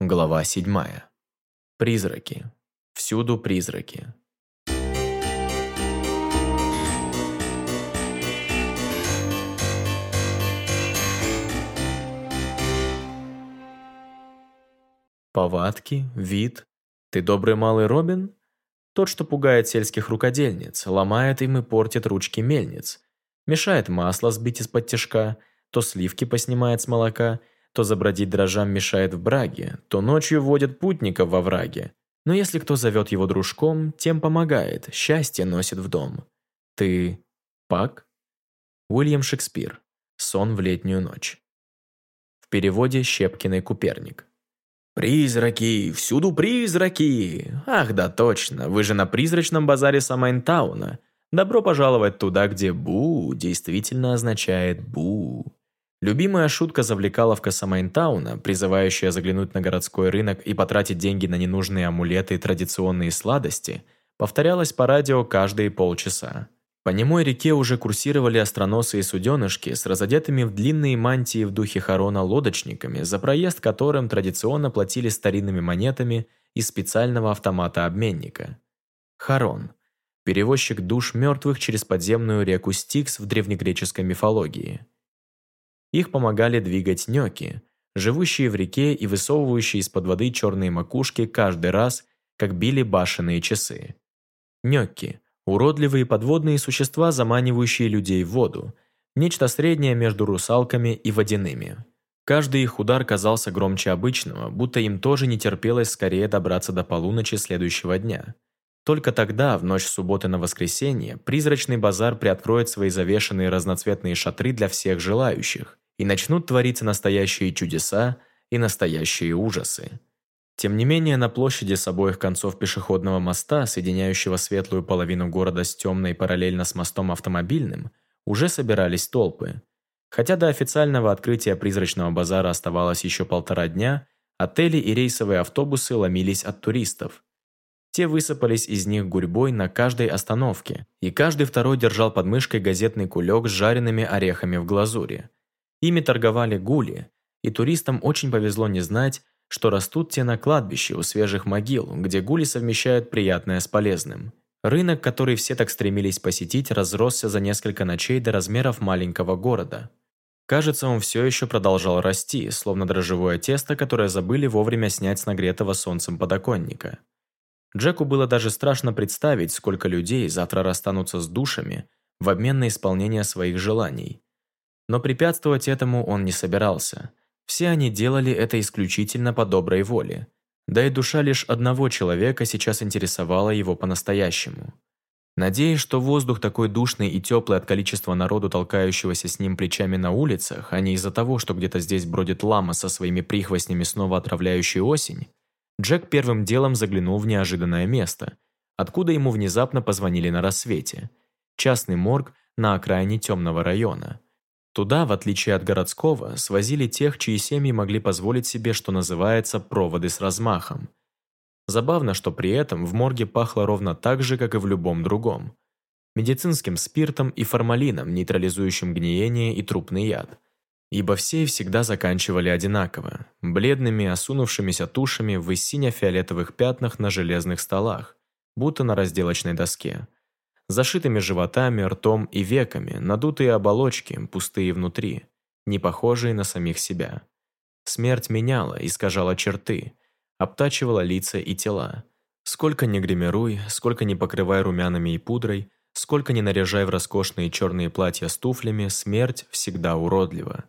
Глава 7. Призраки. Всюду призраки. Повадки, вид. Ты добрый малый Робин? Тот, что пугает сельских рукодельниц, ломает им и портит ручки мельниц, мешает масло сбить из-под тяжка, то сливки поснимает с молока, то забродить дрожжам мешает в браге, то ночью водит путников во враге. Но если кто зовет его дружком, тем помогает, счастье носит в дом. Ты Пак? Уильям Шекспир. Сон в летнюю ночь. В переводе Щепкиной Куперник. «Призраки! Всюду призраки! Ах, да точно, вы же на призрачном базаре Самайнтауна. Добро пожаловать туда, где «бу» действительно означает «бу». Любимая шутка завлекаловка Самайнтауна, призывающая заглянуть на городской рынок и потратить деньги на ненужные амулеты и традиционные сладости, повторялась по радио каждые полчаса. По немой реке уже курсировали остроносы и суденышки с разодетыми в длинные мантии в духе хорона лодочниками, за проезд которым традиционно платили старинными монетами из специального автомата-обменника. Харон – перевозчик душ мертвых через подземную реку Стикс в древнегреческой мифологии. Их помогали двигать нёки, живущие в реке и высовывающие из-под воды черные макушки каждый раз, как били башенные часы. Нёки – Уродливые подводные существа, заманивающие людей в воду. Нечто среднее между русалками и водяными. Каждый их удар казался громче обычного, будто им тоже не терпелось скорее добраться до полуночи следующего дня. Только тогда, в ночь субботы на воскресенье, призрачный базар приоткроет свои завешенные разноцветные шатры для всех желающих, и начнут твориться настоящие чудеса и настоящие ужасы. Тем не менее, на площади с обоих концов пешеходного моста, соединяющего светлую половину города с темной параллельно с мостом автомобильным, уже собирались толпы. Хотя до официального открытия призрачного базара оставалось еще полтора дня, отели и рейсовые автобусы ломились от туристов. Те высыпались из них гурьбой на каждой остановке, и каждый второй держал под мышкой газетный кулек с жареными орехами в глазури. Ими торговали гули, и туристам очень повезло не знать, что растут те на кладбище у свежих могил, где гули совмещают приятное с полезным. Рынок, который все так стремились посетить, разросся за несколько ночей до размеров маленького города. Кажется, он все еще продолжал расти, словно дрожжевое тесто, которое забыли вовремя снять с нагретого солнцем подоконника. Джеку было даже страшно представить, сколько людей завтра расстанутся с душами в обмен на исполнение своих желаний. Но препятствовать этому он не собирался – все они делали это исключительно по доброй воле. Да и душа лишь одного человека сейчас интересовала его по-настоящему. Надеясь, что воздух такой душный и теплый от количества народу, толкающегося с ним плечами на улицах, а не из-за того, что где-то здесь бродит лама со своими прихвостнями, снова отравляющей осень, Джек первым делом заглянул в неожиданное место, откуда ему внезапно позвонили на рассвете. Частный морг на окраине темного района. Туда, в отличие от городского, свозили тех, чьи семьи могли позволить себе, что называется, проводы с размахом. Забавно, что при этом в морге пахло ровно так же, как и в любом другом. Медицинским спиртом и формалином, нейтрализующим гниение и трупный яд. Ибо все и всегда заканчивали одинаково, бледными, осунувшимися тушами в сине-фиолетовых пятнах на железных столах, будто на разделочной доске зашитыми животами, ртом и веками, надутые оболочки, пустые внутри, не похожие на самих себя. Смерть меняла, искажала черты, обтачивала лица и тела. Сколько ни гримируй, сколько ни покрывай румянами и пудрой, сколько ни наряжай в роскошные черные платья с туфлями, смерть всегда уродлива.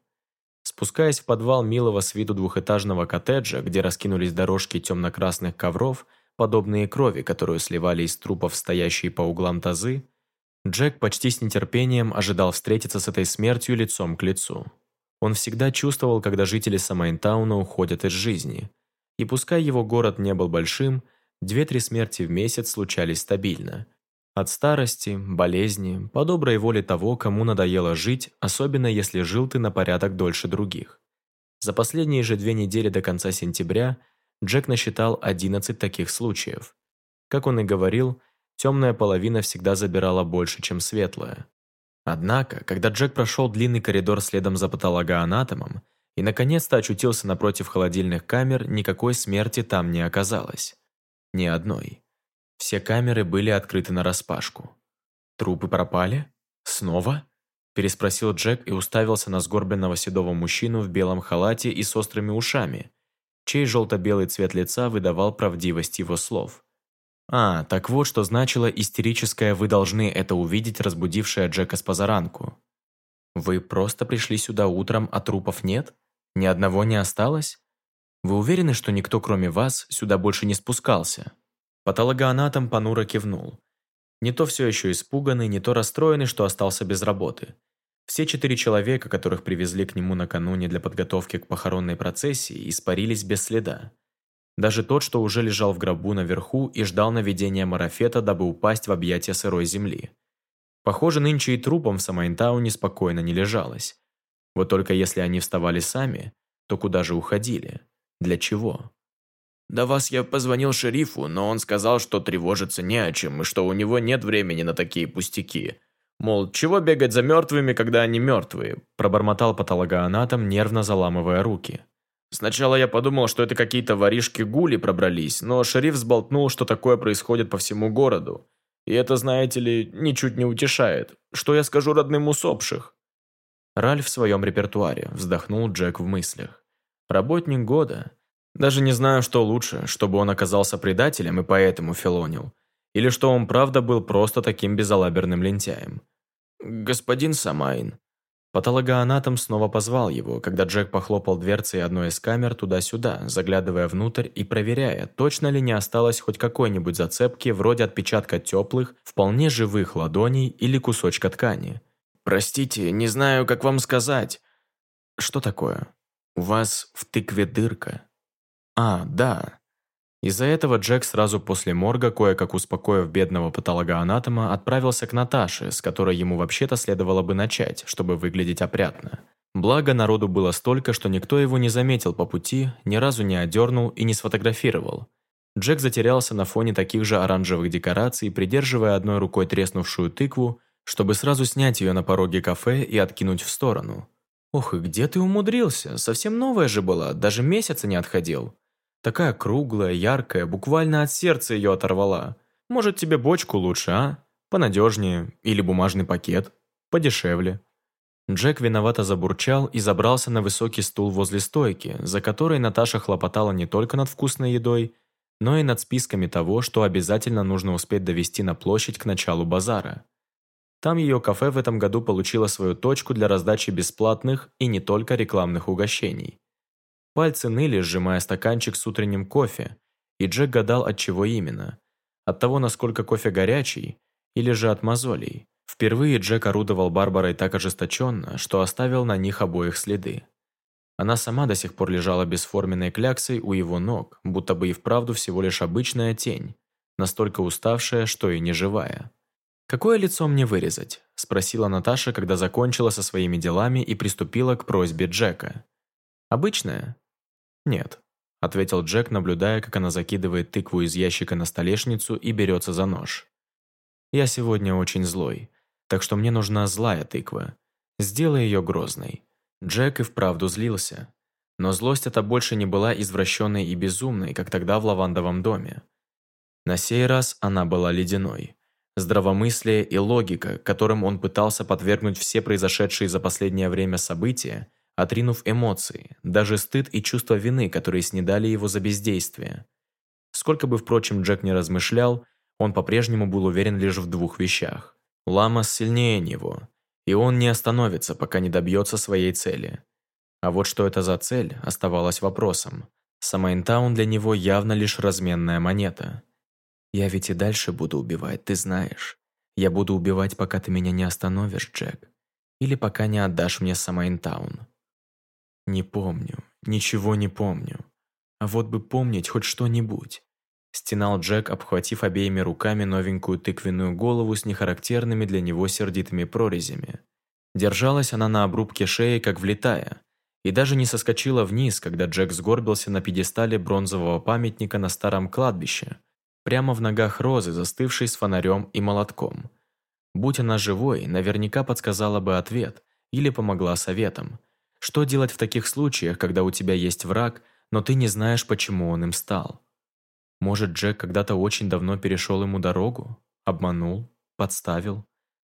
Спускаясь в подвал милого с виду двухэтажного коттеджа, где раскинулись дорожки темно-красных ковров, подобные крови, которую сливали из трупов стоящие по углам тазы, Джек почти с нетерпением ожидал встретиться с этой смертью лицом к лицу. Он всегда чувствовал, когда жители Самайнтауна уходят из жизни. И пускай его город не был большим, две-три смерти в месяц случались стабильно. От старости, болезни, по доброй воле того, кому надоело жить, особенно если жил ты на порядок дольше других. За последние же две недели до конца сентября – Джек насчитал 11 таких случаев. Как он и говорил, темная половина всегда забирала больше, чем светлая. Однако, когда Джек прошел длинный коридор следом за патологоанатомом, и наконец-то очутился напротив холодильных камер, никакой смерти там не оказалось. Ни одной. Все камеры были открыты нараспашку. «Трупы пропали? Снова?» переспросил Джек и уставился на сгорбленного седого мужчину в белом халате и с острыми ушами, чей желто-белый цвет лица выдавал правдивость его слов. А, так вот, что значило истерическое «вы должны это увидеть», разбудившее Джека с позаранку. «Вы просто пришли сюда утром, а трупов нет? Ни одного не осталось? Вы уверены, что никто, кроме вас, сюда больше не спускался?» Патологоанатом понуро кивнул. Не то все еще испуганный, не то расстроенный, что остался без работы. Все четыре человека, которых привезли к нему накануне для подготовки к похоронной процессии, испарились без следа. Даже тот, что уже лежал в гробу наверху и ждал наведения марафета, дабы упасть в объятия сырой земли. Похоже, нынче и трупом в Самайнтауне спокойно не лежалось. Вот только если они вставали сами, то куда же уходили? Для чего? «До вас я позвонил шерифу, но он сказал, что тревожиться не о чем и что у него нет времени на такие пустяки», Мол, чего бегать за мертвыми, когда они мертвые? Пробормотал патологоанатом, нервно заламывая руки. Сначала я подумал, что это какие-то воришки-гули пробрались, но шериф сболтнул, что такое происходит по всему городу. И это, знаете ли, ничуть не утешает. Что я скажу родным усопших? Ральф в своем репертуаре, вздохнул Джек в мыслях. Работник года. Даже не знаю, что лучше, чтобы он оказался предателем и поэтому филонил, или что он правда был просто таким безалаберным лентяем. «Господин Самайн». Патологоанатом снова позвал его, когда Джек похлопал дверцей одной из камер туда-сюда, заглядывая внутрь и проверяя, точно ли не осталось хоть какой-нибудь зацепки вроде отпечатка теплых, вполне живых ладоней или кусочка ткани. «Простите, не знаю, как вам сказать». «Что такое? У вас в тыкве дырка?» «А, да. Из-за этого Джек сразу после морга, кое-как успокоив бедного патологоанатома, отправился к Наташе, с которой ему вообще-то следовало бы начать, чтобы выглядеть опрятно. Благо, народу было столько, что никто его не заметил по пути, ни разу не одернул и не сфотографировал. Джек затерялся на фоне таких же оранжевых декораций, придерживая одной рукой треснувшую тыкву, чтобы сразу снять ее на пороге кафе и откинуть в сторону. «Ох, и где ты умудрился? Совсем новая же была, даже месяца не отходил». Такая круглая, яркая, буквально от сердца ее оторвала. Может, тебе бочку лучше, а? Понадежнее. Или бумажный пакет. Подешевле. Джек виновато забурчал и забрался на высокий стул возле стойки, за которой Наташа хлопотала не только над вкусной едой, но и над списками того, что обязательно нужно успеть довести на площадь к началу базара. Там ее кафе в этом году получило свою точку для раздачи бесплатных и не только рекламных угощений. Пальцы ныли, сжимая стаканчик с утренним кофе, и Джек гадал, от чего именно. От того, насколько кофе горячий, или же от мозолей. Впервые Джек орудовал Барбарой так ожесточенно, что оставил на них обоих следы. Она сама до сих пор лежала бесформенной кляксой у его ног, будто бы и вправду всего лишь обычная тень, настолько уставшая, что и не живая. «Какое лицо мне вырезать?» – спросила Наташа, когда закончила со своими делами и приступила к просьбе Джека. «Обычное? «Нет», – ответил Джек, наблюдая, как она закидывает тыкву из ящика на столешницу и берется за нож. «Я сегодня очень злой, так что мне нужна злая тыква. Сделай ее грозной». Джек и вправду злился. Но злость эта больше не была извращенной и безумной, как тогда в лавандовом доме. На сей раз она была ледяной. Здравомыслие и логика, которым он пытался подвергнуть все произошедшие за последнее время события, отринув эмоции, даже стыд и чувство вины, которые снедали его за бездействие. Сколько бы, впрочем, Джек не размышлял, он по-прежнему был уверен лишь в двух вещах. Ламас сильнее него, и он не остановится, пока не добьется своей цели. А вот что это за цель, оставалось вопросом. Самайнтаун для него явно лишь разменная монета. «Я ведь и дальше буду убивать, ты знаешь. Я буду убивать, пока ты меня не остановишь, Джек. Или пока не отдашь мне Самайнтаун. Не помню, ничего не помню. А вот бы помнить хоть что-нибудь. Стенал Джек, обхватив обеими руками новенькую тыквенную голову с нехарактерными для него сердитыми прорезями. Держалась она на обрубке шеи, как влетая, и даже не соскочила вниз, когда Джек сгорбился на пьедестале бронзового памятника на старом кладбище, прямо в ногах Розы, застывшей с фонарем и молотком. Будь она живой, наверняка подсказала бы ответ или помогла советом, Что делать в таких случаях, когда у тебя есть враг, но ты не знаешь, почему он им стал? Может, Джек когда-то очень давно перешел ему дорогу? Обманул? Подставил?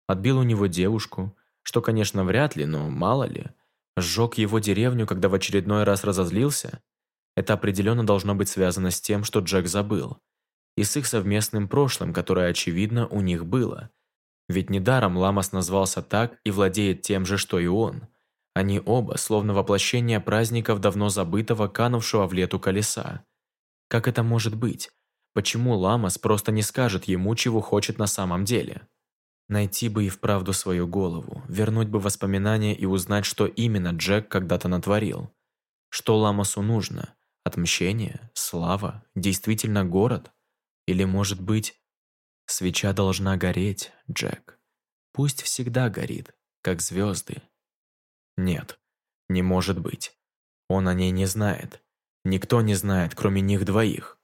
Отбил у него девушку? Что, конечно, вряд ли, но мало ли. Сжег его деревню, когда в очередной раз разозлился? Это определенно должно быть связано с тем, что Джек забыл. И с их совместным прошлым, которое, очевидно, у них было. Ведь недаром Ламас назвался так и владеет тем же, что и он. Они оба, словно воплощение праздников давно забытого, канувшего в лету колеса. Как это может быть? Почему Ламас просто не скажет ему, чего хочет на самом деле? Найти бы и вправду свою голову, вернуть бы воспоминания и узнать, что именно Джек когда-то натворил. Что Ламасу нужно? Отмщение? Слава? Действительно город? Или, может быть, свеча должна гореть, Джек? Пусть всегда горит, как звезды. Нет, не может быть. Он о ней не знает. Никто не знает, кроме них двоих.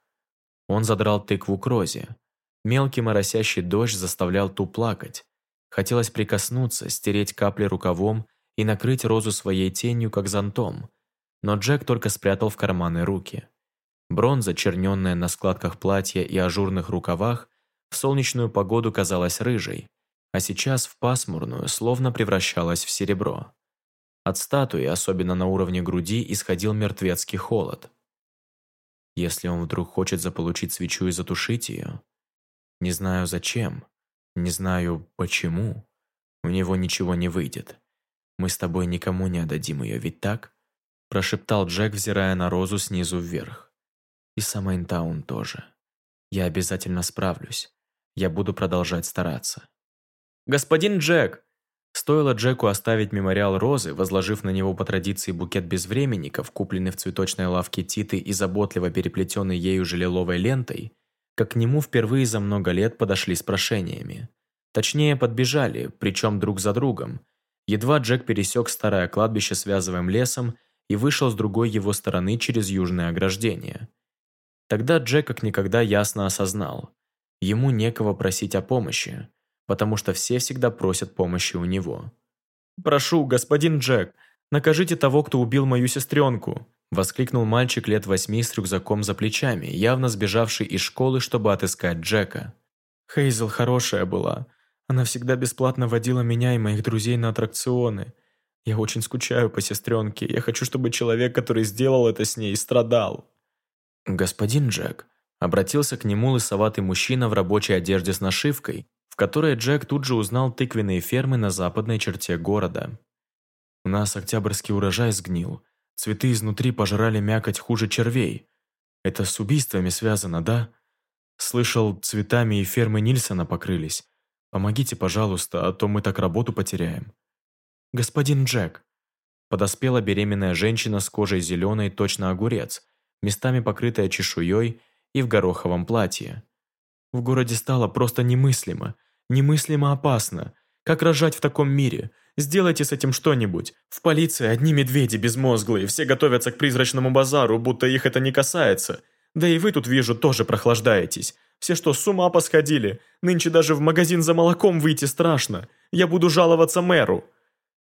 Он задрал тыкву к розе. Мелкий моросящий дождь заставлял ту плакать. Хотелось прикоснуться, стереть капли рукавом и накрыть розу своей тенью, как зонтом, но Джек только спрятал в карманы руки. Бронза, черненная на складках платья и ажурных рукавах, в солнечную погоду казалась рыжей, а сейчас в пасмурную словно превращалась в серебро. От статуи, особенно на уровне груди, исходил мертвецкий холод. Если он вдруг хочет заполучить свечу и затушить ее, не знаю зачем, не знаю почему, у него ничего не выйдет. Мы с тобой никому не отдадим ее, ведь так? Прошептал Джек, взирая на Розу снизу вверх. И Самайнтаун тоже. Я обязательно справлюсь. Я буду продолжать стараться. «Господин Джек!» Стоило Джеку оставить мемориал Розы, возложив на него по традиции букет безвременников, купленный в цветочной лавке Титы и заботливо переплетенный ею же лиловой лентой, как к нему впервые за много лет подошли с прошениями. Точнее, подбежали, причем друг за другом. Едва Джек пересек старое кладбище связываем лесом и вышел с другой его стороны через южное ограждение. Тогда Джек как никогда ясно осознал, ему некого просить о помощи, потому что все всегда просят помощи у него. «Прошу, господин Джек, накажите того, кто убил мою сестренку!» Воскликнул мальчик лет восьми с рюкзаком за плечами, явно сбежавший из школы, чтобы отыскать Джека. Хейзел хорошая была. Она всегда бесплатно водила меня и моих друзей на аттракционы. Я очень скучаю по сестренке. Я хочу, чтобы человек, который сделал это с ней, страдал». «Господин Джек», — обратился к нему лысоватый мужчина в рабочей одежде с нашивкой, в которой Джек тут же узнал тыквенные фермы на западной черте города. «У нас октябрьский урожай сгнил. Цветы изнутри пожрали мякоть хуже червей. Это с убийствами связано, да? Слышал, цветами и фермы Нильсона покрылись. Помогите, пожалуйста, а то мы так работу потеряем». «Господин Джек!» Подоспела беременная женщина с кожей зеленой, точно огурец, местами покрытая чешуей и в гороховом платье. В городе стало просто немыслимо, немыслимо опасно. Как рожать в таком мире? Сделайте с этим что-нибудь. В полиции одни медведи безмозглые, все готовятся к призрачному базару, будто их это не касается. Да и вы тут, вижу, тоже прохлаждаетесь. Все что, с ума посходили? Нынче даже в магазин за молоком выйти страшно. Я буду жаловаться мэру.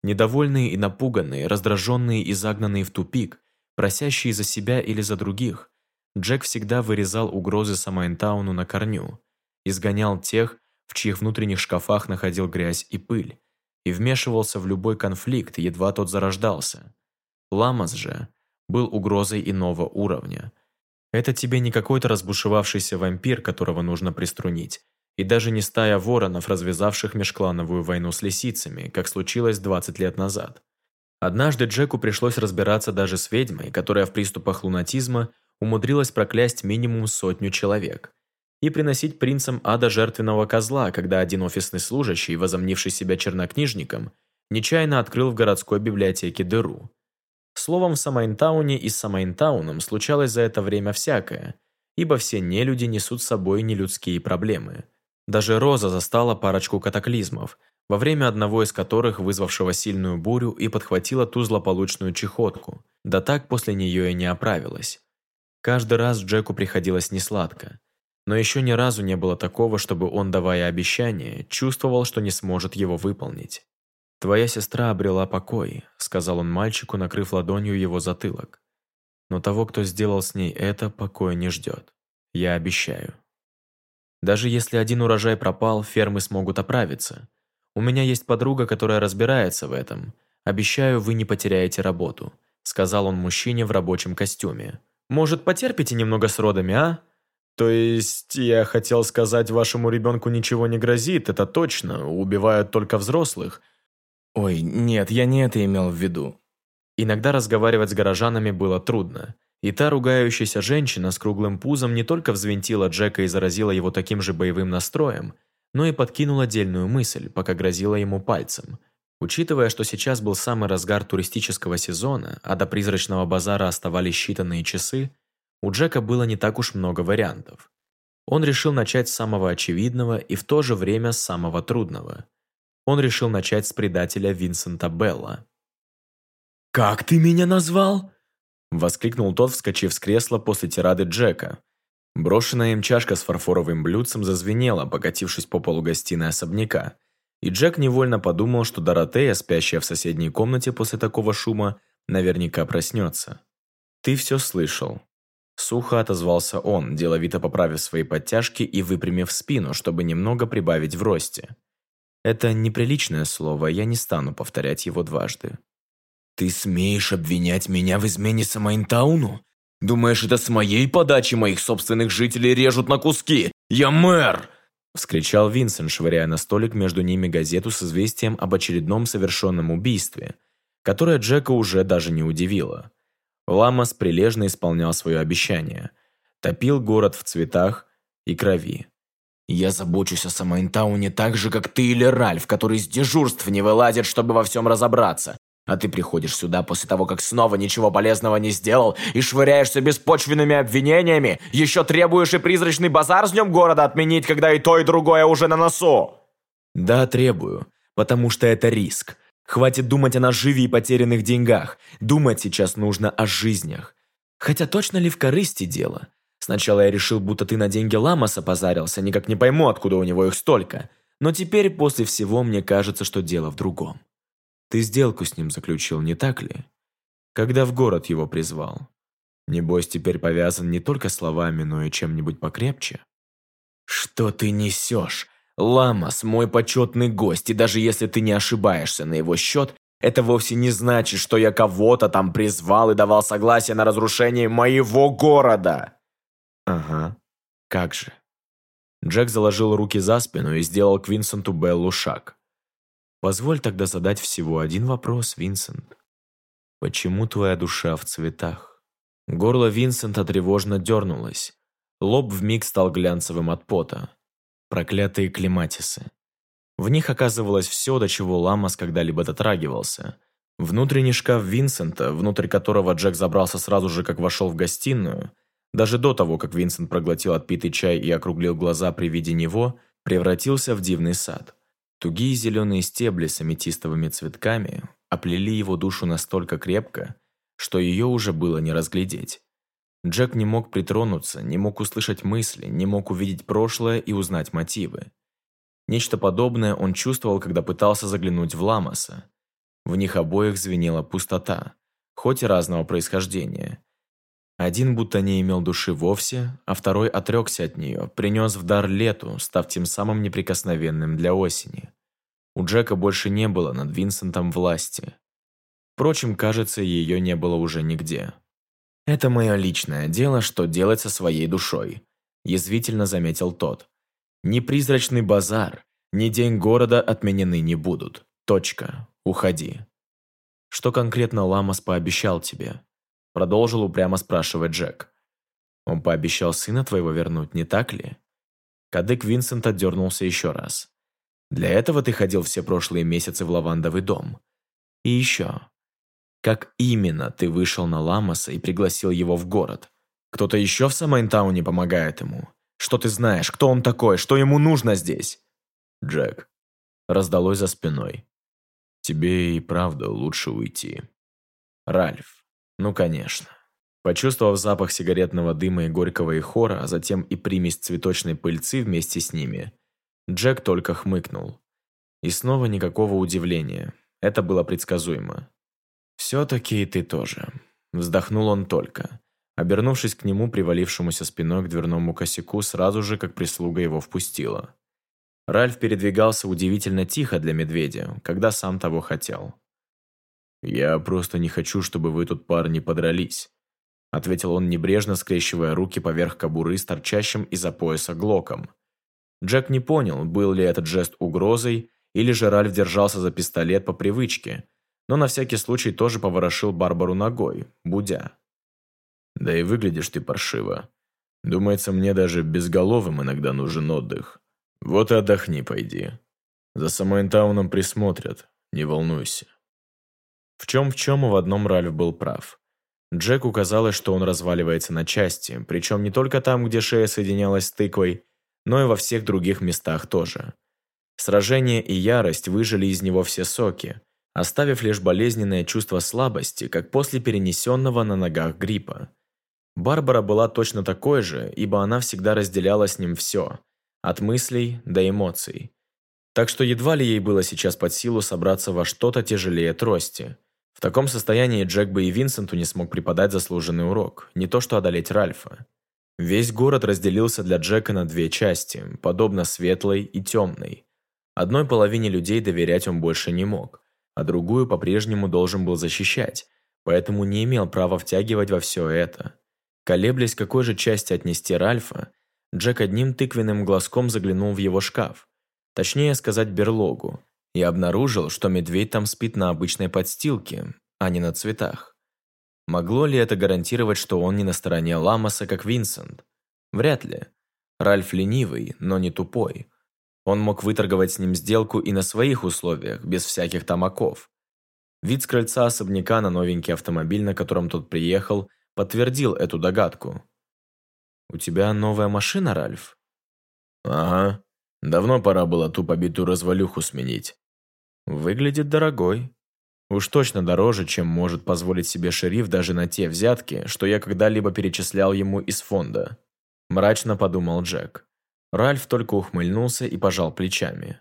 Недовольные и напуганные, раздраженные и загнанные в тупик, просящие за себя или за других, Джек всегда вырезал угрозы Самайнтауну на корню, изгонял тех, в чьих внутренних шкафах находил грязь и пыль, и вмешивался в любой конфликт, едва тот зарождался. Ламас же был угрозой иного уровня. Это тебе не какой-то разбушевавшийся вампир, которого нужно приструнить, и даже не стая воронов, развязавших межклановую войну с лисицами, как случилось 20 лет назад. Однажды Джеку пришлось разбираться даже с ведьмой, которая в приступах лунатизма умудрилась проклясть минимум сотню человек и приносить принцам ада жертвенного козла, когда один офисный служащий, возомнивший себя чернокнижником, нечаянно открыл в городской библиотеке дыру. Словом, в Самайнтауне и с Самайнтауном случалось за это время всякое, ибо все нелюди несут с собой нелюдские проблемы – даже Роза застала парочку катаклизмов, во время одного из которых вызвавшего сильную бурю и подхватила ту злополучную чехотку, да так после нее и не оправилась. Каждый раз Джеку приходилось несладко, но еще ни разу не было такого, чтобы он, давая обещание, чувствовал, что не сможет его выполнить. «Твоя сестра обрела покой», — сказал он мальчику, накрыв ладонью его затылок. «Но того, кто сделал с ней это, покоя не ждет. Я обещаю». Даже если один урожай пропал, фермы смогут оправиться. У меня есть подруга, которая разбирается в этом. Обещаю, вы не потеряете работу», — сказал он мужчине в рабочем костюме. «Может, потерпите немного с родами, а?» «То есть, я хотел сказать, вашему ребенку ничего не грозит, это точно, убивают только взрослых». «Ой, нет, я не это имел в виду». Иногда разговаривать с горожанами было трудно. И та ругающаяся женщина с круглым пузом не только взвинтила Джека и заразила его таким же боевым настроем, но и подкинула дельную мысль, пока грозила ему пальцем. Учитывая, что сейчас был самый разгар туристического сезона, а до призрачного базара оставались считанные часы, у Джека было не так уж много вариантов. Он решил начать с самого очевидного и в то же время с самого трудного. Он решил начать с предателя Винсента Белла. «Как ты меня назвал?» Воскликнул тот, вскочив с кресла после тирады Джека. Брошенная им чашка с фарфоровым блюдцем зазвенела, покатившись по полу гостиной особняка. И Джек невольно подумал, что Доротея, спящая в соседней комнате после такого шума, наверняка проснется. «Ты все слышал». Сухо отозвался он, деловито поправив свои подтяжки и выпрямив спину, чтобы немного прибавить в росте. Это неприличное слово, я не стану повторять его дважды. «Ты смеешь обвинять меня в измене Самайнтауну? Думаешь, это с моей подачи моих собственных жителей режут на куски? Я мэр!» Вскричал Винсент, швыряя на столик между ними газету с известием об очередном совершенном убийстве, которое Джека уже даже не удивило. Ламас прилежно исполнял свое обещание. Топил город в цветах и крови. «Я забочусь о Самайнтауне так же, как ты или Ральф, который с дежурств не вылазит, чтобы во всем разобраться. А ты приходишь сюда после того, как снова ничего полезного не сделал и швыряешься беспочвенными обвинениями, еще требуешь и призрачный базар с днем города отменить, когда и то, и другое уже на носу. Да, требую, потому что это риск. Хватит думать о наживе и потерянных деньгах. Думать сейчас нужно о жизнях. Хотя точно ли в корысти дело? Сначала я решил, будто ты на деньги Ламаса позарился, никак не пойму, откуда у него их столько. Но теперь, после всего, мне кажется, что дело в другом. Ты сделку с ним заключил, не так ли? Когда в город его призвал. Небось, теперь повязан не только словами, но и чем-нибудь покрепче? Что ты несешь? Ламас – мой почетный гость, и даже если ты не ошибаешься на его счет, это вовсе не значит, что я кого-то там призвал и давал согласие на разрушение моего города. Ага, как же. Джек заложил руки за спину и сделал к Винсенту Беллу шаг. Позволь тогда задать всего один вопрос, Винсент. Почему твоя душа в цветах? Горло Винсента тревожно дернулось. Лоб вмиг стал глянцевым от пота. Проклятые клематисы. В них оказывалось все, до чего Ламас когда-либо дотрагивался. Внутренний шкаф Винсента, внутрь которого Джек забрался сразу же, как вошел в гостиную, даже до того, как Винсент проглотил отпитый чай и округлил глаза при виде него, превратился в дивный сад. Тугие зеленые стебли с аметистовыми цветками оплели его душу настолько крепко, что ее уже было не разглядеть. Джек не мог притронуться, не мог услышать мысли, не мог увидеть прошлое и узнать мотивы. Нечто подобное он чувствовал, когда пытался заглянуть в Ламаса. В них обоих звенела пустота, хоть и разного происхождения. Один будто не имел души вовсе, а второй отрекся от нее, принес в дар лету, став тем самым неприкосновенным для осени. У Джека больше не было над Винсентом власти. Впрочем, кажется, ее не было уже нигде. «Это мое личное дело, что делать со своей душой», – язвительно заметил тот. «Ни призрачный базар, ни день города отменены не будут. Точка. Уходи». «Что конкретно Ламас пообещал тебе?» Продолжил упрямо спрашивать Джек. «Он пообещал сына твоего вернуть, не так ли?» Кадык Винсента дернулся еще раз. «Для этого ты ходил все прошлые месяцы в лавандовый дом. И еще. Как именно ты вышел на Ламаса и пригласил его в город? Кто-то еще в Самайнтауне помогает ему? Что ты знаешь? Кто он такой? Что ему нужно здесь?» «Джек», раздалось за спиной. «Тебе и правда лучше уйти». «Ральф, ну, конечно. Почувствовав запах сигаретного дыма и горького ихора, а затем и примесь цветочной пыльцы вместе с ними, Джек только хмыкнул. И снова никакого удивления. Это было предсказуемо. «Все-таки и ты тоже», – вздохнул он только, обернувшись к нему, привалившемуся спиной к дверному косяку, сразу же, как прислуга его впустила. Ральф передвигался удивительно тихо для медведя, когда сам того хотел. «Я просто не хочу, чтобы вы тут парни подрались», ответил он небрежно, скрещивая руки поверх кобуры с торчащим из-за пояса глоком. Джек не понял, был ли этот жест угрозой, или же Ральф держался за пистолет по привычке, но на всякий случай тоже поворошил Барбару ногой, будя. «Да и выглядишь ты паршиво. Думается, мне даже безголовым иногда нужен отдых. Вот и отдохни, пойди. За Самайнтауном присмотрят, не волнуйся». В чем в чем, в одном Ральф был прав. Джеку казалось, что он разваливается на части, причем не только там, где шея соединялась с тыквой, но и во всех других местах тоже. Сражение и ярость выжили из него все соки, оставив лишь болезненное чувство слабости, как после перенесенного на ногах гриппа. Барбара была точно такой же, ибо она всегда разделяла с ним все, от мыслей до эмоций. Так что едва ли ей было сейчас под силу собраться во что-то тяжелее трости. В таком состоянии Джек бы и Винсенту не смог преподать заслуженный урок, не то что одолеть Ральфа. Весь город разделился для Джека на две части, подобно светлой и темной. Одной половине людей доверять он больше не мог, а другую по-прежнему должен был защищать, поэтому не имел права втягивать во все это. Колеблясь, какой же части отнести Ральфа, Джек одним тыквенным глазком заглянул в его шкаф, точнее сказать берлогу, и обнаружил, что медведь там спит на обычной подстилке, а не на цветах. Могло ли это гарантировать, что он не на стороне Ламаса, как Винсент? Вряд ли. Ральф ленивый, но не тупой. Он мог выторговать с ним сделку и на своих условиях, без всяких тамаков. Вид с крыльца особняка на новенький автомобиль, на котором тот приехал, подтвердил эту догадку. «У тебя новая машина, Ральф?» «Ага. Давно пора было ту побитую развалюху сменить. Выглядит дорогой. Уж точно дороже, чем может позволить себе шериф даже на те взятки, что я когда-либо перечислял ему из фонда. Мрачно подумал Джек. Ральф только ухмыльнулся и пожал плечами.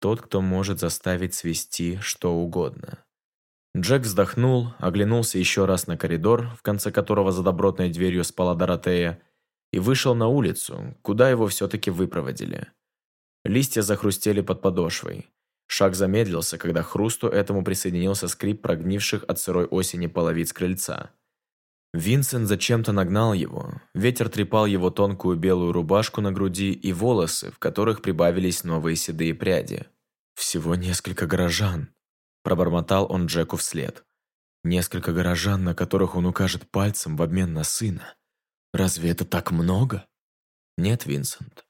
Тот, кто может заставить свести что угодно. Джек вздохнул, оглянулся еще раз на коридор, в конце которого за добротной дверью спала Доротея, и вышел на улицу, куда его все-таки выпроводили. Листья захрустели под подошвой. Шаг замедлился, когда хрусту этому присоединился скрип прогнивших от сырой осени половиц крыльца. Винсент зачем-то нагнал его. Ветер трепал его тонкую белую рубашку на груди и волосы, в которых прибавились новые седые пряди. «Всего несколько горожан», – пробормотал он Джеку вслед. «Несколько горожан, на которых он укажет пальцем в обмен на сына. Разве это так много?» «Нет, Винсент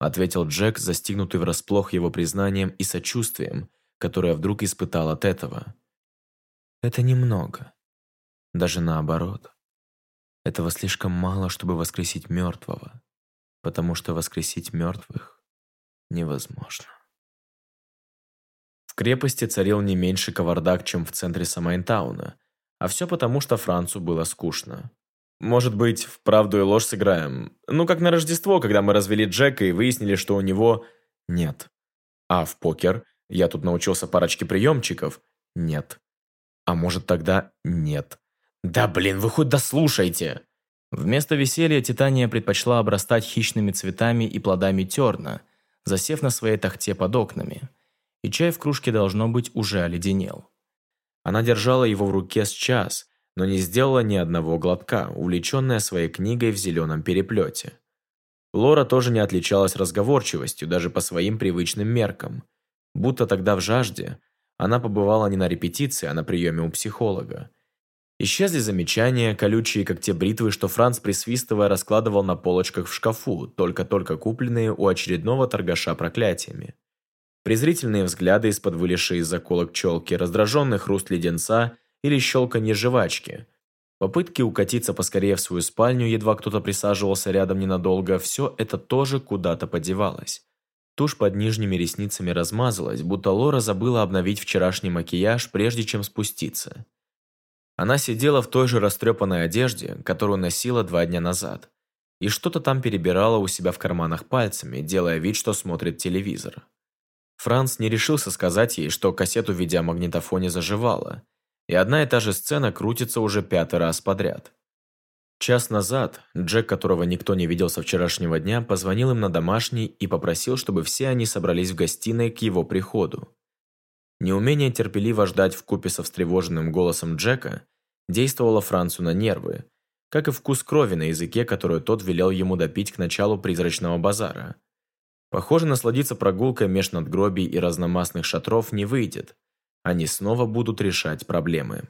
ответил Джек, застигнутый врасплох его признанием и сочувствием, которое вдруг испытал от этого. Это немного. Даже наоборот. Этого слишком мало, чтобы воскресить мертвого, потому что воскресить мертвых невозможно. В крепости царил не меньше кавардак, чем в центре Самайнтауна, а все потому, что Францу было скучно. Может быть, в правду и ложь сыграем. Ну, как на Рождество, когда мы развели Джека и выяснили, что у него нет. А в покер я тут научился парочке приемчиков. Нет. А может тогда нет. Да блин, вы хоть дослушайте. Вместо веселья Титания предпочла обрастать хищными цветами и плодами терна, засев на своей тахте под окнами. И чай в кружке, должно быть, уже оледенел. Она держала его в руке с час, но не сделала ни одного глотка, увлеченная своей книгой в зеленом переплете. Лора тоже не отличалась разговорчивостью, даже по своим привычным меркам. Будто тогда в жажде она побывала не на репетиции, а на приеме у психолога. Исчезли замечания, колючие, как те бритвы, что Франц, присвистывая, раскладывал на полочках в шкафу, только-только купленные у очередного торгаша проклятиями. Презрительные взгляды из-под вылезшей из заколок челки, раздраженный хруст леденца или щелканье жвачки. Попытки укатиться поскорее в свою спальню, едва кто-то присаживался рядом ненадолго, все это тоже куда-то подевалось. Тушь под нижними ресницами размазалась, будто Лора забыла обновить вчерашний макияж, прежде чем спуститься. Она сидела в той же растрепанной одежде, которую носила два дня назад, и что-то там перебирала у себя в карманах пальцами, делая вид, что смотрит телевизор. Франц не решился сказать ей, что кассету в видеомагнитофоне заживала, и одна и та же сцена крутится уже пятый раз подряд. Час назад Джек, которого никто не видел со вчерашнего дня, позвонил им на домашний и попросил, чтобы все они собрались в гостиной к его приходу. Неумение терпеливо ждать вкупе со встревоженным голосом Джека действовало Францу на нервы, как и вкус крови на языке, которую тот велел ему допить к началу призрачного базара. Похоже, насладиться прогулкой меж надгробий и разномастных шатров не выйдет. Они снова будут решать проблемы.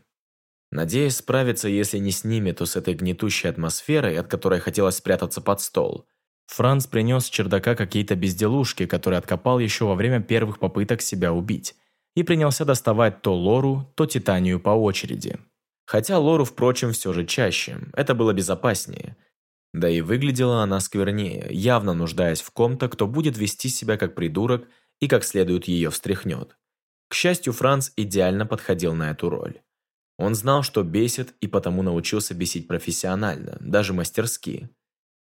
Надеясь справиться, если не с ними, то с этой гнетущей атмосферой, от которой хотелось спрятаться под стол, Франц принес с чердака какие-то безделушки, которые откопал еще во время первых попыток себя убить, и принялся доставать то Лору, то Титанию по очереди. Хотя Лору, впрочем, все же чаще, это было безопаснее. Да и выглядела она сквернее, явно нуждаясь в ком-то, кто будет вести себя как придурок и как следует ее встряхнет. К счастью, Франц идеально подходил на эту роль. Он знал, что бесит, и потому научился бесить профессионально, даже мастерски.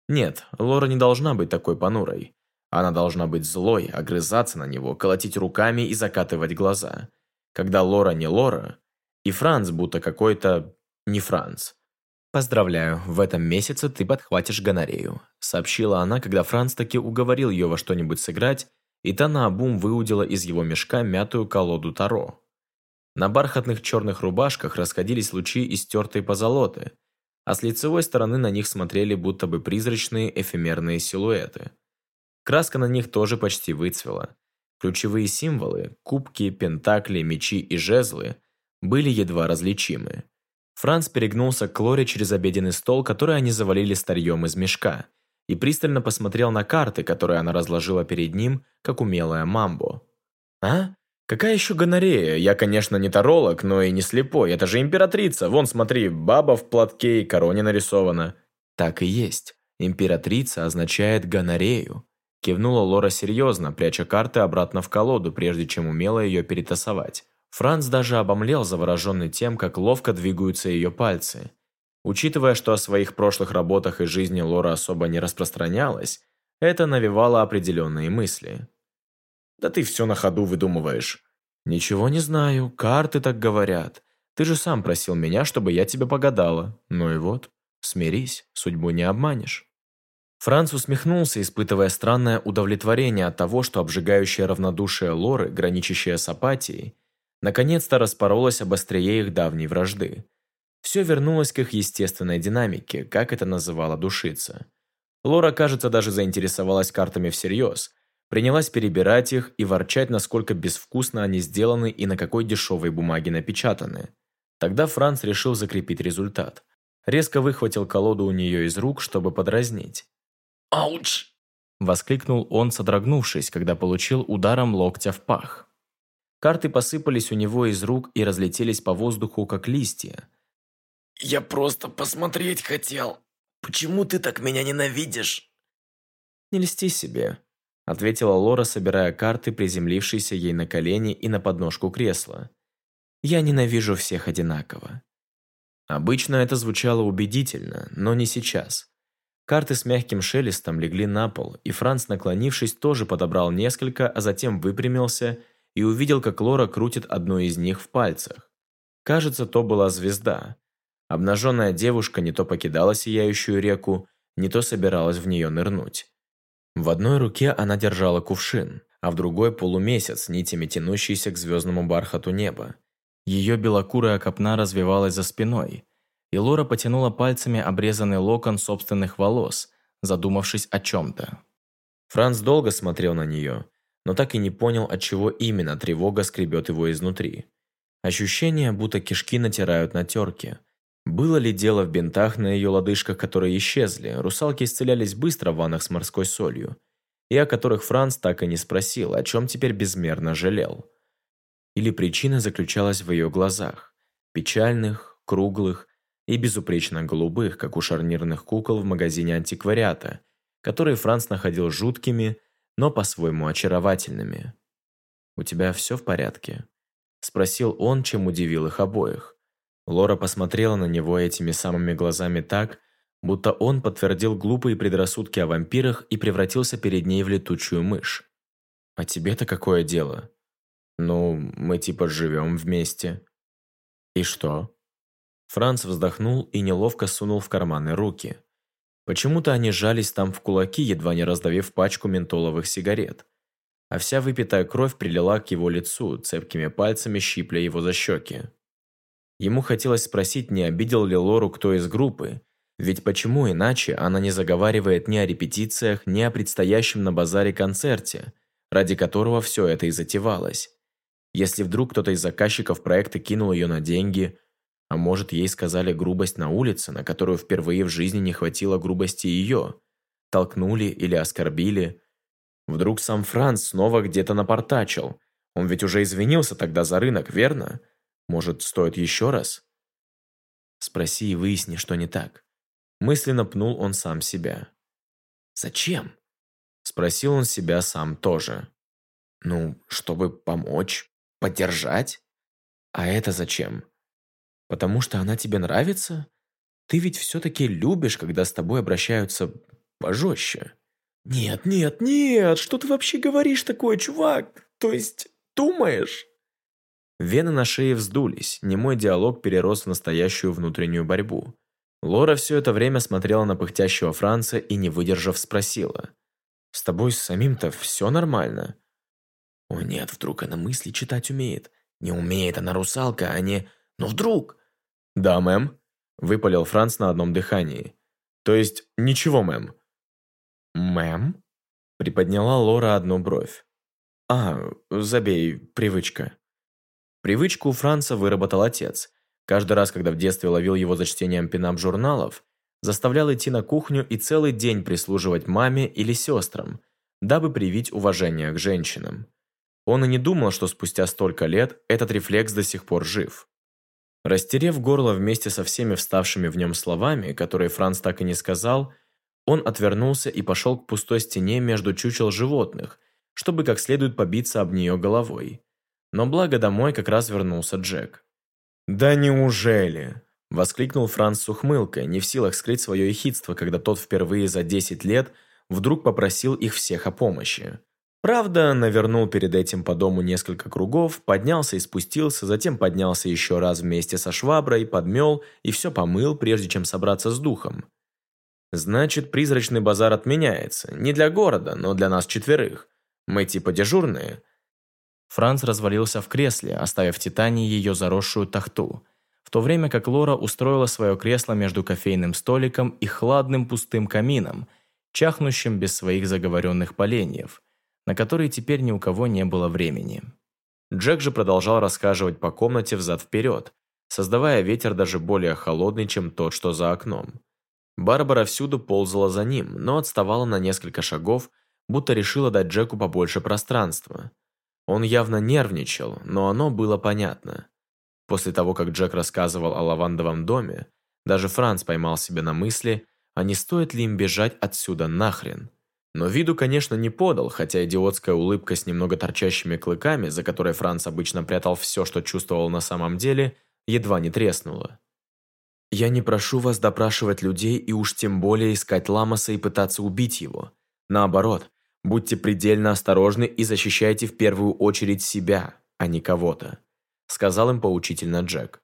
Нет, Лора не должна быть такой понурой. Она должна быть злой, огрызаться на него, колотить руками и закатывать глаза. Когда Лора не Лора, и Франц будто какой-то не Франц. «Поздравляю, в этом месяце ты подхватишь гонорею», сообщила она, когда Франц таки уговорил ее во что-нибудь сыграть, и та наобум выудила из его мешка мятую колоду Таро. На бархатных черных рубашках расходились лучи истертой позолоты, а с лицевой стороны на них смотрели будто бы призрачные эфемерные силуэты. Краска на них тоже почти выцвела. Ключевые символы – кубки, пентакли, мечи и жезлы – были едва различимы. Франц перегнулся к Лоре через обеденный стол, который они завалили старьем из мешка, и пристально посмотрел на карты, которые она разложила перед ним, как умелая мамбо. «А? Какая еще гонорея? Я, конечно, не таролог, но и не слепой. Это же императрица. Вон, смотри, баба в платке и короне нарисована. Так и есть. Императрица означает гонорею. Кивнула Лора серьезно, пряча карты обратно в колоду, прежде чем умело ее перетасовать. Франц даже обомлел, завороженный тем, как ловко двигаются ее пальцы. Учитывая, что о своих прошлых работах и жизни Лора особо не распространялась, это навевало определенные мысли. Да ты все на ходу выдумываешь. Ничего не знаю, карты так говорят. Ты же сам просил меня, чтобы я тебе погадала. Ну и вот, смирись, судьбу не обманешь. Франц усмехнулся, испытывая странное удовлетворение от того, что обжигающее равнодушие Лоры, граничащее с апатией, наконец-то распоролось об острие их давней вражды. Все вернулось к их естественной динамике, как это называла душица. Лора, кажется, даже заинтересовалась картами всерьез, Принялась перебирать их и ворчать, насколько безвкусно они сделаны и на какой дешевой бумаге напечатаны. Тогда Франц решил закрепить результат. Резко выхватил колоду у нее из рук, чтобы подразнить. «Ауч!» – воскликнул он, содрогнувшись, когда получил ударом локтя в пах. Карты посыпались у него из рук и разлетелись по воздуху, как листья. «Я просто посмотреть хотел. Почему ты так меня ненавидишь?» «Не льсти себе ответила Лора, собирая карты, приземлившиеся ей на колени и на подножку кресла. «Я ненавижу всех одинаково». Обычно это звучало убедительно, но не сейчас. Карты с мягким шелестом легли на пол, и Франц, наклонившись, тоже подобрал несколько, а затем выпрямился и увидел, как Лора крутит одну из них в пальцах. Кажется, то была звезда. Обнаженная девушка не то покидала сияющую реку, не то собиралась в нее нырнуть. В одной руке она держала кувшин, а в другой полумесяц, нитями тянущийся к звездному бархату неба. Ее белокурая копна развивалась за спиной, и Лора потянула пальцами обрезанный локон собственных волос, задумавшись о чем-то. Франц долго смотрел на нее, но так и не понял, от чего именно тревога скребет его изнутри. Ощущение, будто кишки натирают на терке – было ли дело в бинтах на ее лодыжках, которые исчезли, русалки исцелялись быстро в ваннах с морской солью, и о которых Франц так и не спросил, о чем теперь безмерно жалел. Или причина заключалась в ее глазах, печальных, круглых и безупречно голубых, как у шарнирных кукол в магазине антиквариата, которые Франц находил жуткими, но по-своему очаровательными. «У тебя все в порядке?» – спросил он, чем удивил их обоих. Лора посмотрела на него этими самыми глазами так, будто он подтвердил глупые предрассудки о вампирах и превратился перед ней в летучую мышь. А тебе-то какое дело? Ну, мы типа живем вместе. И что? Франц вздохнул и неловко сунул в карманы руки. Почему-то они сжались там в кулаки, едва не раздавив пачку ментоловых сигарет. А вся выпитая кровь прилила к его лицу, цепкими пальцами щипля его за щеки. Ему хотелось спросить, не обидел ли Лору кто из группы, ведь почему иначе она не заговаривает ни о репетициях, ни о предстоящем на базаре концерте, ради которого все это и затевалось. Если вдруг кто-то из заказчиков проекта кинул ее на деньги – а может, ей сказали грубость на улице, на которую впервые в жизни не хватило грубости ее? Толкнули или оскорбили? Вдруг сам Франц снова где-то напортачил? Он ведь уже извинился тогда за рынок, верно? Может, стоит еще раз? Спроси и выясни, что не так. Мысленно пнул он сам себя. «Зачем?» Спросил он себя сам тоже. «Ну, чтобы помочь, поддержать? А это зачем?» Потому что она тебе нравится? Ты ведь все-таки любишь, когда с тобой обращаются пожестче. Нет, нет, нет, что ты вообще говоришь такое, чувак? То есть, думаешь? Вены на шее вздулись, немой диалог перерос в настоящую внутреннюю борьбу. Лора все это время смотрела на пыхтящего Франца и, не выдержав, спросила. «С тобой самим-то все нормально?» «О нет, вдруг она мысли читать умеет. Не умеет она русалка, а не... Но вдруг...» «Да, мэм», – выпалил Франц на одном дыхании. «То есть, ничего, мэм». «Мэм?» – приподняла Лора одну бровь. «А, забей, привычка». Привычку у Франца выработал отец. Каждый раз, когда в детстве ловил его за чтением пинап-журналов, заставлял идти на кухню и целый день прислуживать маме или сестрам, дабы привить уважение к женщинам. Он и не думал, что спустя столько лет этот рефлекс до сих пор жив. Растерев горло вместе со всеми вставшими в нем словами, которые Франц так и не сказал, он отвернулся и пошел к пустой стене между чучел животных, чтобы как следует побиться об нее головой. Но благо домой как раз вернулся Джек. «Да неужели?» – воскликнул Франц с ухмылкой, не в силах скрыть свое ехидство, когда тот впервые за 10 лет вдруг попросил их всех о помощи. Правда, навернул перед этим по дому несколько кругов, поднялся и спустился, затем поднялся еще раз вместе со шваброй, подмел и все помыл, прежде чем собраться с духом. Значит, призрачный базар отменяется. Не для города, но для нас четверых. Мы типа дежурные. Франц развалился в кресле, оставив Титане ее заросшую тахту, в то время как Лора устроила свое кресло между кофейным столиком и хладным пустым камином, чахнущим без своих заговоренных поленьев – на который теперь ни у кого не было времени. Джек же продолжал рассказывать по комнате взад-вперед, создавая ветер даже более холодный, чем тот, что за окном. Барбара всюду ползала за ним, но отставала на несколько шагов, будто решила дать Джеку побольше пространства. Он явно нервничал, но оно было понятно. После того, как Джек рассказывал о лавандовом доме, даже Франц поймал себя на мысли, а не стоит ли им бежать отсюда нахрен. Но виду, конечно, не подал, хотя идиотская улыбка с немного торчащими клыками, за которой Франц обычно прятал все, что чувствовал на самом деле, едва не треснула. «Я не прошу вас допрашивать людей и уж тем более искать Ламаса и пытаться убить его. Наоборот, будьте предельно осторожны и защищайте в первую очередь себя, а не кого-то», сказал им поучительно Джек.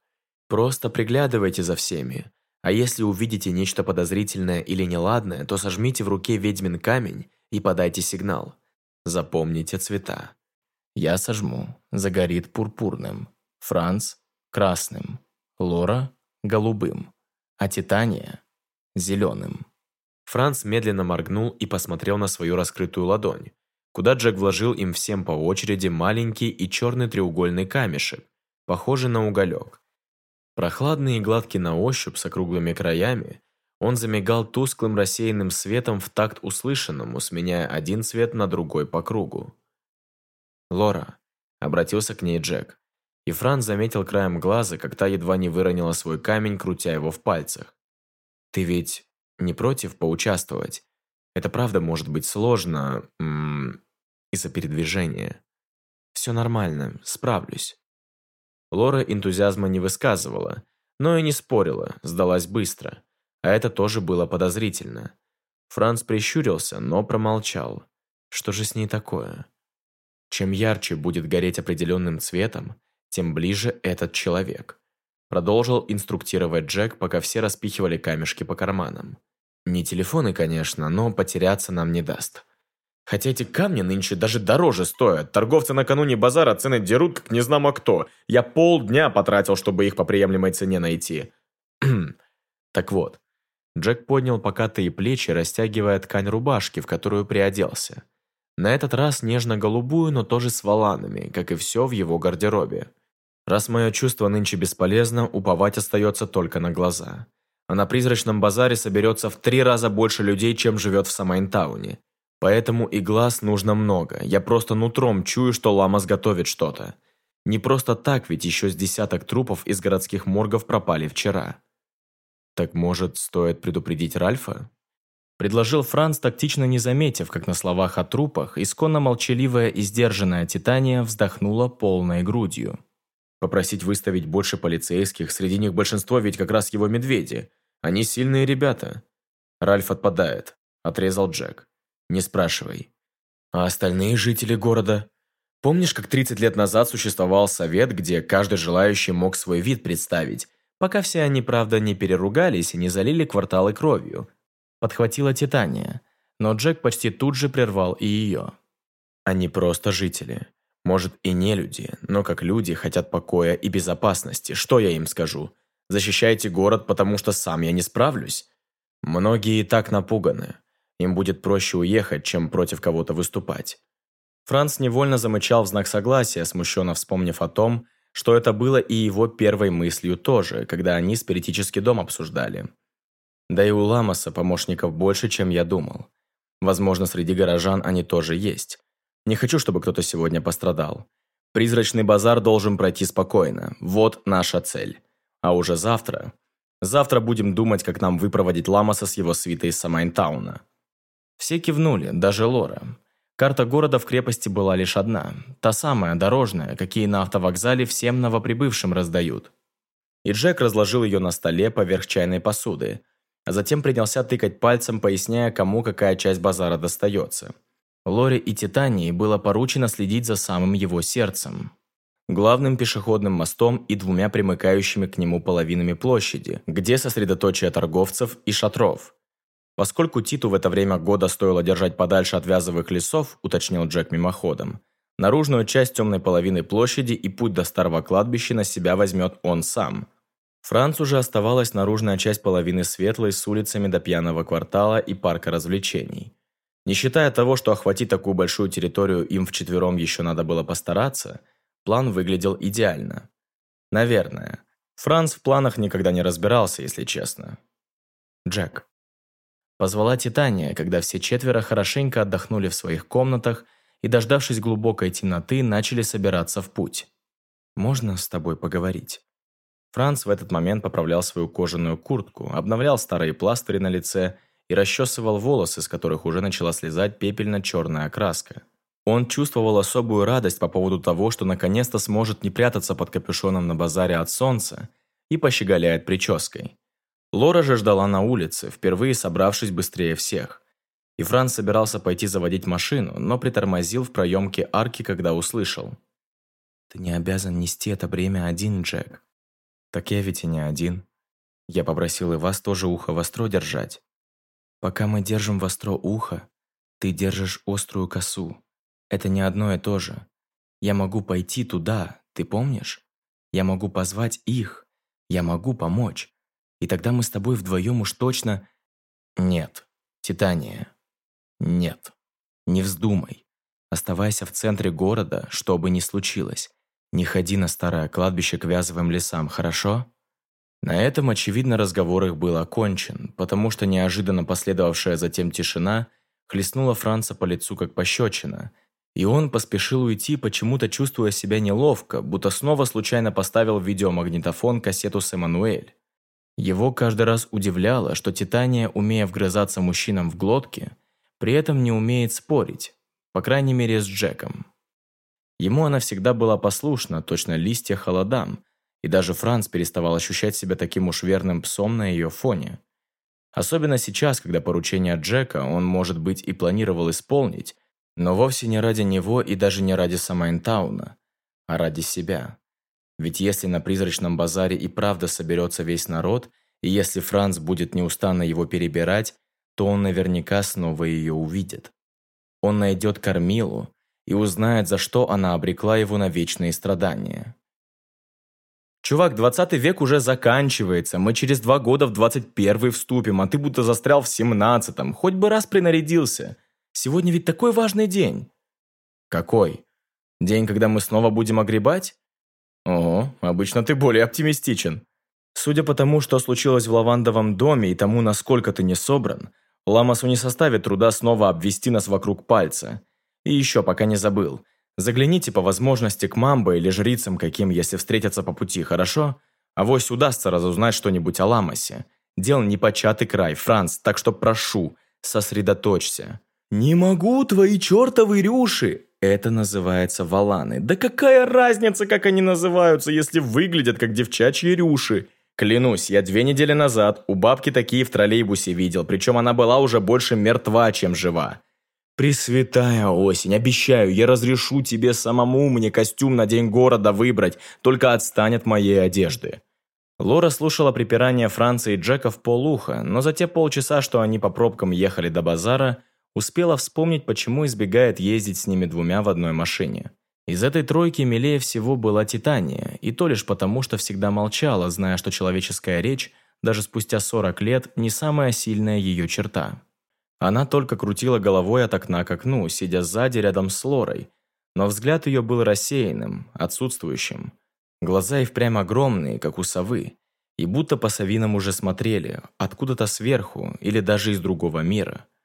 «Просто приглядывайте за всеми, а если увидите нечто подозрительное или неладное, то сожмите в руке ведьмин камень и подайте сигнал. Запомните цвета. Я сожму. Загорит пурпурным. Франц – красным. Лора – голубым. А Титания – зеленым. Франц медленно моргнул и посмотрел на свою раскрытую ладонь, куда Джек вложил им всем по очереди маленький и черный треугольный камешек, похожий на уголек. Прохладный и гладкий на ощупь с округлыми краями, он замигал тусклым рассеянным светом в такт услышанному, сменяя один цвет на другой по кругу. «Лора», — обратился к ней Джек, и Франц заметил краем глаза, как та едва не выронила свой камень, крутя его в пальцах. «Ты ведь не против поучаствовать? Это правда может быть сложно, из-за передвижения. Все нормально, справлюсь». Лора энтузиазма не высказывала, но и не спорила, сдалась быстро. А это тоже было подозрительно. Франц прищурился, но промолчал. Что же с ней такое? Чем ярче будет гореть определенным цветом, тем ближе этот человек. Продолжил инструктировать Джек, пока все распихивали камешки по карманам. Не телефоны, конечно, но потеряться нам не даст. Хотя эти камни нынче даже дороже стоят. Торговцы накануне базара цены дерут, как незнамо кто. Я полдня потратил, чтобы их по приемлемой цене найти. так вот, Джек поднял покатые плечи, растягивая ткань рубашки, в которую приоделся. На этот раз нежно-голубую, но тоже с воланами, как и все в его гардеробе. Раз мое чувство нынче бесполезно, уповать остается только на глаза. А на призрачном базаре соберется в три раза больше людей, чем живет в Самайнтауне. Поэтому и глаз нужно много. Я просто нутром чую, что Ламас готовит что-то. Не просто так, ведь еще с десяток трупов из городских моргов пропали вчера. Так может, стоит предупредить Ральфа? Предложил Франц, тактично не заметив, как на словах о трупах исконно молчаливая и сдержанная Титания вздохнула полной грудью. Попросить выставить больше полицейских, среди них большинство ведь как раз его медведи. Они сильные ребята. Ральф отпадает, отрезал Джек. Не спрашивай. А остальные жители города? Помнишь, как 30 лет назад существовал совет, где каждый желающий мог свой вид представить, пока все они, правда, не переругались и не залили кварталы кровью? Подхватила Титания, но Джек почти тут же прервал и ее. Они просто жители. Может, и не люди, но как люди хотят покоя и безопасности. Что я им скажу? Защищайте город, потому что сам я не справлюсь? Многие и так напуганы. Им будет проще уехать, чем против кого-то выступать. Франц невольно замычал в знак согласия, смущенно вспомнив о том, что это было и его первой мыслью тоже, когда они спиритический дом обсуждали. Да и у Ламаса помощников больше, чем я думал. Возможно, среди горожан они тоже есть. Не хочу, чтобы кто-то сегодня пострадал. Призрачный базар должен пройти спокойно. Вот наша цель. А уже завтра... Завтра будем думать, как нам выпроводить Ламаса с его свитой из Самайнтауна. Все кивнули, даже Лора. Карта города в крепости была лишь одна, та самая, дорожная, какие на автовокзале всем новоприбывшим раздают. И Джек разложил ее на столе поверх чайной посуды, а затем принялся тыкать пальцем, поясняя, кому какая часть базара достается. Лоре и Титании было поручено следить за самым его сердцем. Главным пешеходным мостом и двумя примыкающими к нему половинами площади, где сосредоточие торговцев и шатров – Поскольку Титу в это время года стоило держать подальше от вязовых лесов, уточнил Джек мимоходом, наружную часть темной половины площади и путь до старого кладбища на себя возьмет он сам. Францу же оставалась наружная часть половины светлой с улицами до пьяного квартала и парка развлечений. Не считая того, что охватить такую большую территорию им вчетвером еще надо было постараться, план выглядел идеально. Наверное. Франц в планах никогда не разбирался, если честно. Джек. Позвала Титания, когда все четверо хорошенько отдохнули в своих комнатах и, дождавшись глубокой темноты, начали собираться в путь. «Можно с тобой поговорить?» Франц в этот момент поправлял свою кожаную куртку, обновлял старые пластыри на лице и расчесывал волосы, с которых уже начала слезать пепельно-черная окраска. Он чувствовал особую радость по поводу того, что наконец-то сможет не прятаться под капюшоном на базаре от солнца и пощеголяет прической. Лора же ждала на улице, впервые собравшись быстрее всех. И Франц собирался пойти заводить машину, но притормозил в проемке арки, когда услышал. «Ты не обязан нести это бремя один, Джек». «Так я ведь и не один. Я попросил и вас тоже ухо востро держать. Пока мы держим востро ухо, ты держишь острую косу. Это не одно и то же. Я могу пойти туда, ты помнишь? Я могу позвать их. Я могу помочь. И тогда мы с тобой вдвоем уж точно... Нет, Титания. Нет. Не вздумай. Оставайся в центре города, что бы ни случилось. Не ходи на старое кладбище к вязовым лесам, хорошо? На этом, очевидно, разговор их был окончен, потому что неожиданно последовавшая затем тишина хлестнула Франца по лицу как пощечина, и он поспешил уйти, почему-то чувствуя себя неловко, будто снова случайно поставил в видеомагнитофон кассету с Эммануэль. Его каждый раз удивляло, что Титания, умея вгрызаться мужчинам в глотки, при этом не умеет спорить, по крайней мере с Джеком. Ему она всегда была послушна, точно листья холодам, и даже Франц переставал ощущать себя таким уж верным псом на ее фоне. Особенно сейчас, когда поручение Джека он, может быть, и планировал исполнить, Но вовсе не ради него и даже не ради Самайнтауна, а ради себя. Ведь если на призрачном базаре и правда соберется весь народ, и если Франц будет неустанно его перебирать, то он наверняка снова ее увидит. Он найдет Кормилу и узнает, за что она обрекла его на вечные страдания. «Чувак, 20 век уже заканчивается, мы через два года в 21 вступим, а ты будто застрял в 17-м, хоть бы раз принарядился. Сегодня ведь такой важный день». «Какой? День, когда мы снова будем огребать?» «Ого, обычно ты более оптимистичен». Судя по тому, что случилось в лавандовом доме и тому, насколько ты не собран, Ламасу не составит труда снова обвести нас вокруг пальца. И еще, пока не забыл, загляните по возможности к мамбо или жрицам каким, если встретятся по пути, хорошо? Авось удастся разузнать что-нибудь о Ламасе. Дел непочатый край, Франц, так что прошу, сосредоточься. «Не могу, твои чертовы рюши!» Это называется валаны. Да какая разница, как они называются, если выглядят как девчачьи рюши? Клянусь, я две недели назад у бабки такие в троллейбусе видел, причем она была уже больше мертва, чем жива. Пресвятая осень, обещаю, я разрешу тебе самому мне костюм на день города выбрать, только отстань от моей одежды. Лора слушала припирания Франции и Джека в полуха, но за те полчаса, что они по пробкам ехали до базара, успела вспомнить, почему избегает ездить с ними двумя в одной машине. Из этой тройки милее всего была Титания, и то лишь потому, что всегда молчала, зная, что человеческая речь, даже спустя 40 лет, не самая сильная ее черта. Она только крутила головой от окна к окну, сидя сзади рядом с Лорой, но взгляд ее был рассеянным, отсутствующим. Глаза и впрямь огромные, как у совы, и будто по совинам уже смотрели, откуда-то сверху или даже из другого мира –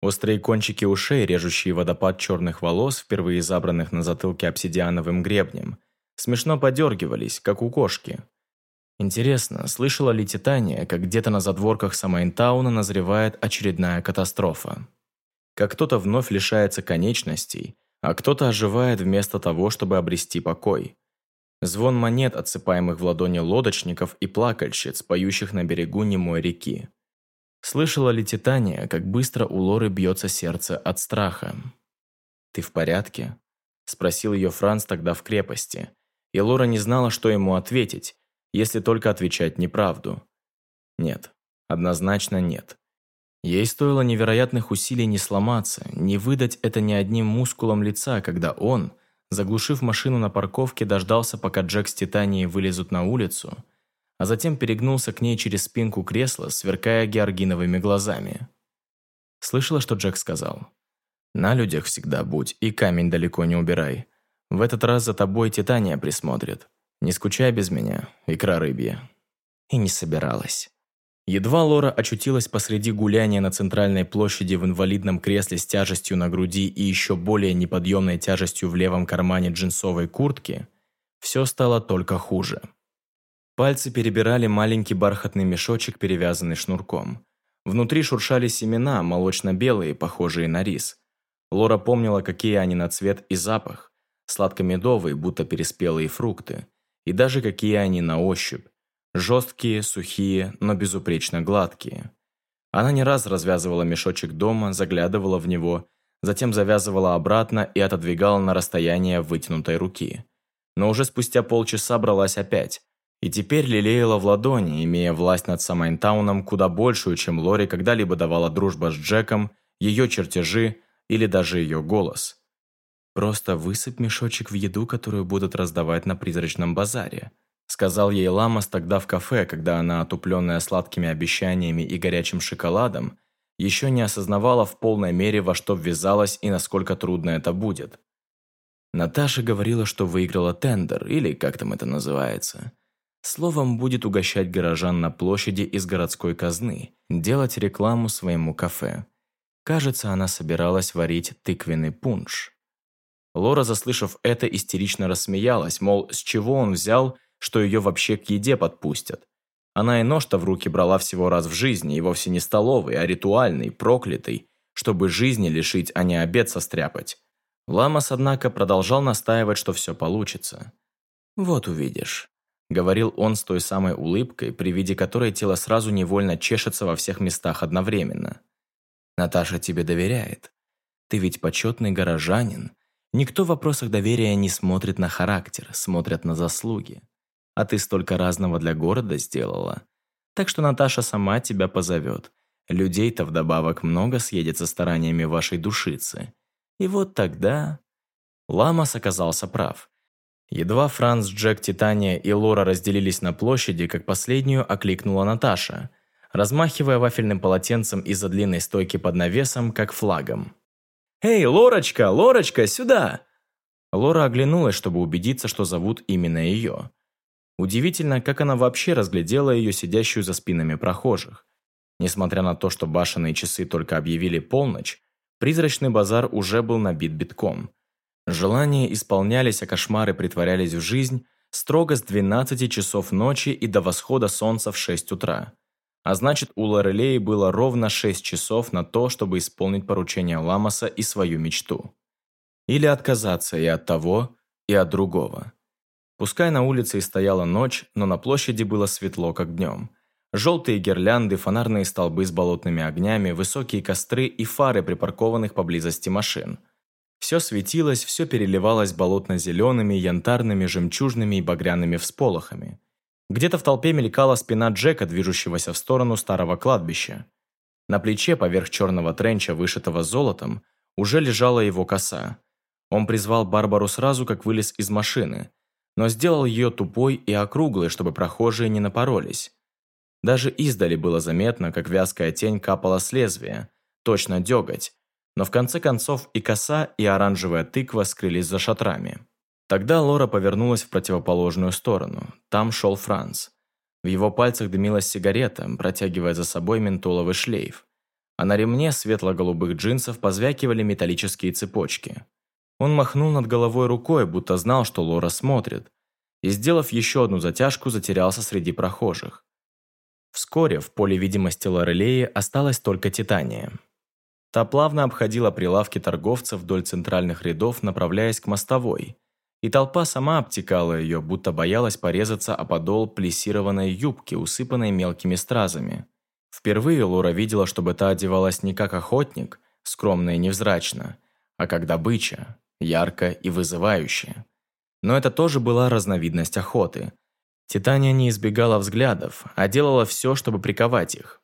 Острые кончики ушей, режущие водопад черных волос, впервые забранных на затылке обсидиановым гребнем, смешно подергивались, как у кошки. Интересно, слышала ли Титания, как где-то на задворках Самайнтауна назревает очередная катастрофа? Как кто-то вновь лишается конечностей, а кто-то оживает вместо того, чтобы обрести покой. Звон монет, отсыпаемых в ладони лодочников и плакальщиц, поющих на берегу немой реки. Слышала ли Титания, как быстро у Лоры бьется сердце от страха? «Ты в порядке?» – спросил ее Франц тогда в крепости. И Лора не знала, что ему ответить, если только отвечать неправду. Нет, однозначно нет. Ей стоило невероятных усилий не сломаться, не выдать это ни одним мускулом лица, когда он, заглушив машину на парковке, дождался, пока Джек с Титанией вылезут на улицу – а затем перегнулся к ней через спинку кресла, сверкая георгиновыми глазами. Слышала, что Джек сказал? «На людях всегда будь, и камень далеко не убирай. В этот раз за тобой Титания присмотрит. Не скучай без меня, икра рыбья». И не собиралась. Едва Лора очутилась посреди гуляния на центральной площади в инвалидном кресле с тяжестью на груди и еще более неподъемной тяжестью в левом кармане джинсовой куртки, все стало только хуже. Пальцы перебирали маленький бархатный мешочек, перевязанный шнурком. Внутри шуршали семена, молочно-белые, похожие на рис. Лора помнила, какие они на цвет и запах. Сладко-медовые, будто переспелые фрукты. И даже какие они на ощупь. Жесткие, сухие, но безупречно гладкие. Она не раз развязывала мешочек дома, заглядывала в него, затем завязывала обратно и отодвигала на расстояние вытянутой руки. Но уже спустя полчаса бралась опять, и теперь лелеяла в ладони, имея власть над Самайнтауном куда большую, чем Лори когда-либо давала дружба с Джеком, ее чертежи или даже ее голос. «Просто высыпь мешочек в еду, которую будут раздавать на призрачном базаре», сказал ей Ламас тогда в кафе, когда она, отупленная сладкими обещаниями и горячим шоколадом, еще не осознавала в полной мере, во что ввязалась и насколько трудно это будет. Наташа говорила, что выиграла тендер, или как там это называется. Словом, будет угощать горожан на площади из городской казны, делать рекламу своему кафе. Кажется, она собиралась варить тыквенный пунш. Лора, заслышав это, истерично рассмеялась, мол, с чего он взял, что ее вообще к еде подпустят. Она и нож-то в руки брала всего раз в жизни, и вовсе не столовый, а ритуальный, проклятый, чтобы жизни лишить, а не обед состряпать. Ламас, однако, продолжал настаивать, что все получится. «Вот увидишь. Говорил он с той самой улыбкой, при виде которой тело сразу невольно чешется во всех местах одновременно. «Наташа тебе доверяет. Ты ведь почетный горожанин. Никто в вопросах доверия не смотрит на характер, смотрят на заслуги. А ты столько разного для города сделала. Так что Наташа сама тебя позовет. Людей-то вдобавок много съедет со стараниями вашей душицы. И вот тогда... Ламас оказался прав. Едва Франц, Джек, Титания и Лора разделились на площади, как последнюю окликнула Наташа, размахивая вафельным полотенцем из-за длинной стойки под навесом, как флагом. «Эй, Лорочка, Лорочка, сюда!» Лора оглянулась, чтобы убедиться, что зовут именно ее. Удивительно, как она вообще разглядела ее сидящую за спинами прохожих. Несмотря на то, что башенные часы только объявили полночь, призрачный базар уже был набит битком. Желания исполнялись, а кошмары притворялись в жизнь строго с 12 часов ночи и до восхода солнца в 6 утра. А значит, у Лорелеи было ровно 6 часов на то, чтобы исполнить поручение Ламаса и свою мечту. Или отказаться и от того, и от другого. Пускай на улице и стояла ночь, но на площади было светло, как днем. Желтые гирлянды, фонарные столбы с болотными огнями, высокие костры и фары припаркованных поблизости машин. Все светилось, все переливалось болотно-зелеными, янтарными, жемчужными и багряными всполохами. Где-то в толпе мелькала спина Джека, движущегося в сторону старого кладбища. На плече, поверх черного тренча, вышитого золотом, уже лежала его коса. Он призвал Барбару сразу, как вылез из машины, но сделал ее тупой и округлой, чтобы прохожие не напоролись. Даже издали было заметно, как вязкая тень капала с лезвия, точно деготь, но в конце концов и коса, и оранжевая тыква скрылись за шатрами. Тогда Лора повернулась в противоположную сторону. Там шел Франц. В его пальцах дымилась сигарета, протягивая за собой ментоловый шлейф. А на ремне светло-голубых джинсов позвякивали металлические цепочки. Он махнул над головой рукой, будто знал, что Лора смотрит, и, сделав еще одну затяжку, затерялся среди прохожих. Вскоре в поле видимости Лорелеи осталась только Титания. Та плавно обходила прилавки торговцев вдоль центральных рядов, направляясь к мостовой, и толпа сама обтекала ее, будто боялась порезаться о подол плессированной юбки, усыпанной мелкими стразами. Впервые Лора видела, чтобы та одевалась не как охотник, скромно и невзрачно, а как добыча, ярко и вызывающе. Но это тоже была разновидность охоты – Титания не избегала взглядов, а делала все, чтобы приковать их.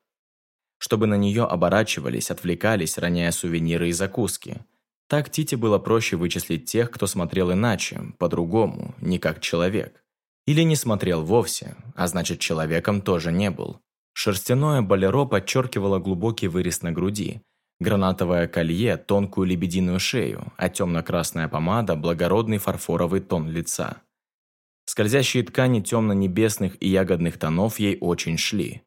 Чтобы на нее оборачивались, отвлекались, роняя сувениры и закуски. Так Тите было проще вычислить тех, кто смотрел иначе, по-другому, не как человек. Или не смотрел вовсе, а значит человеком тоже не был. Шерстяное болеро подчеркивало глубокий вырез на груди, гранатовое колье – тонкую лебединую шею, а темно-красная помада – благородный фарфоровый тон лица. Скользящие ткани темно-небесных и ягодных тонов ей очень шли.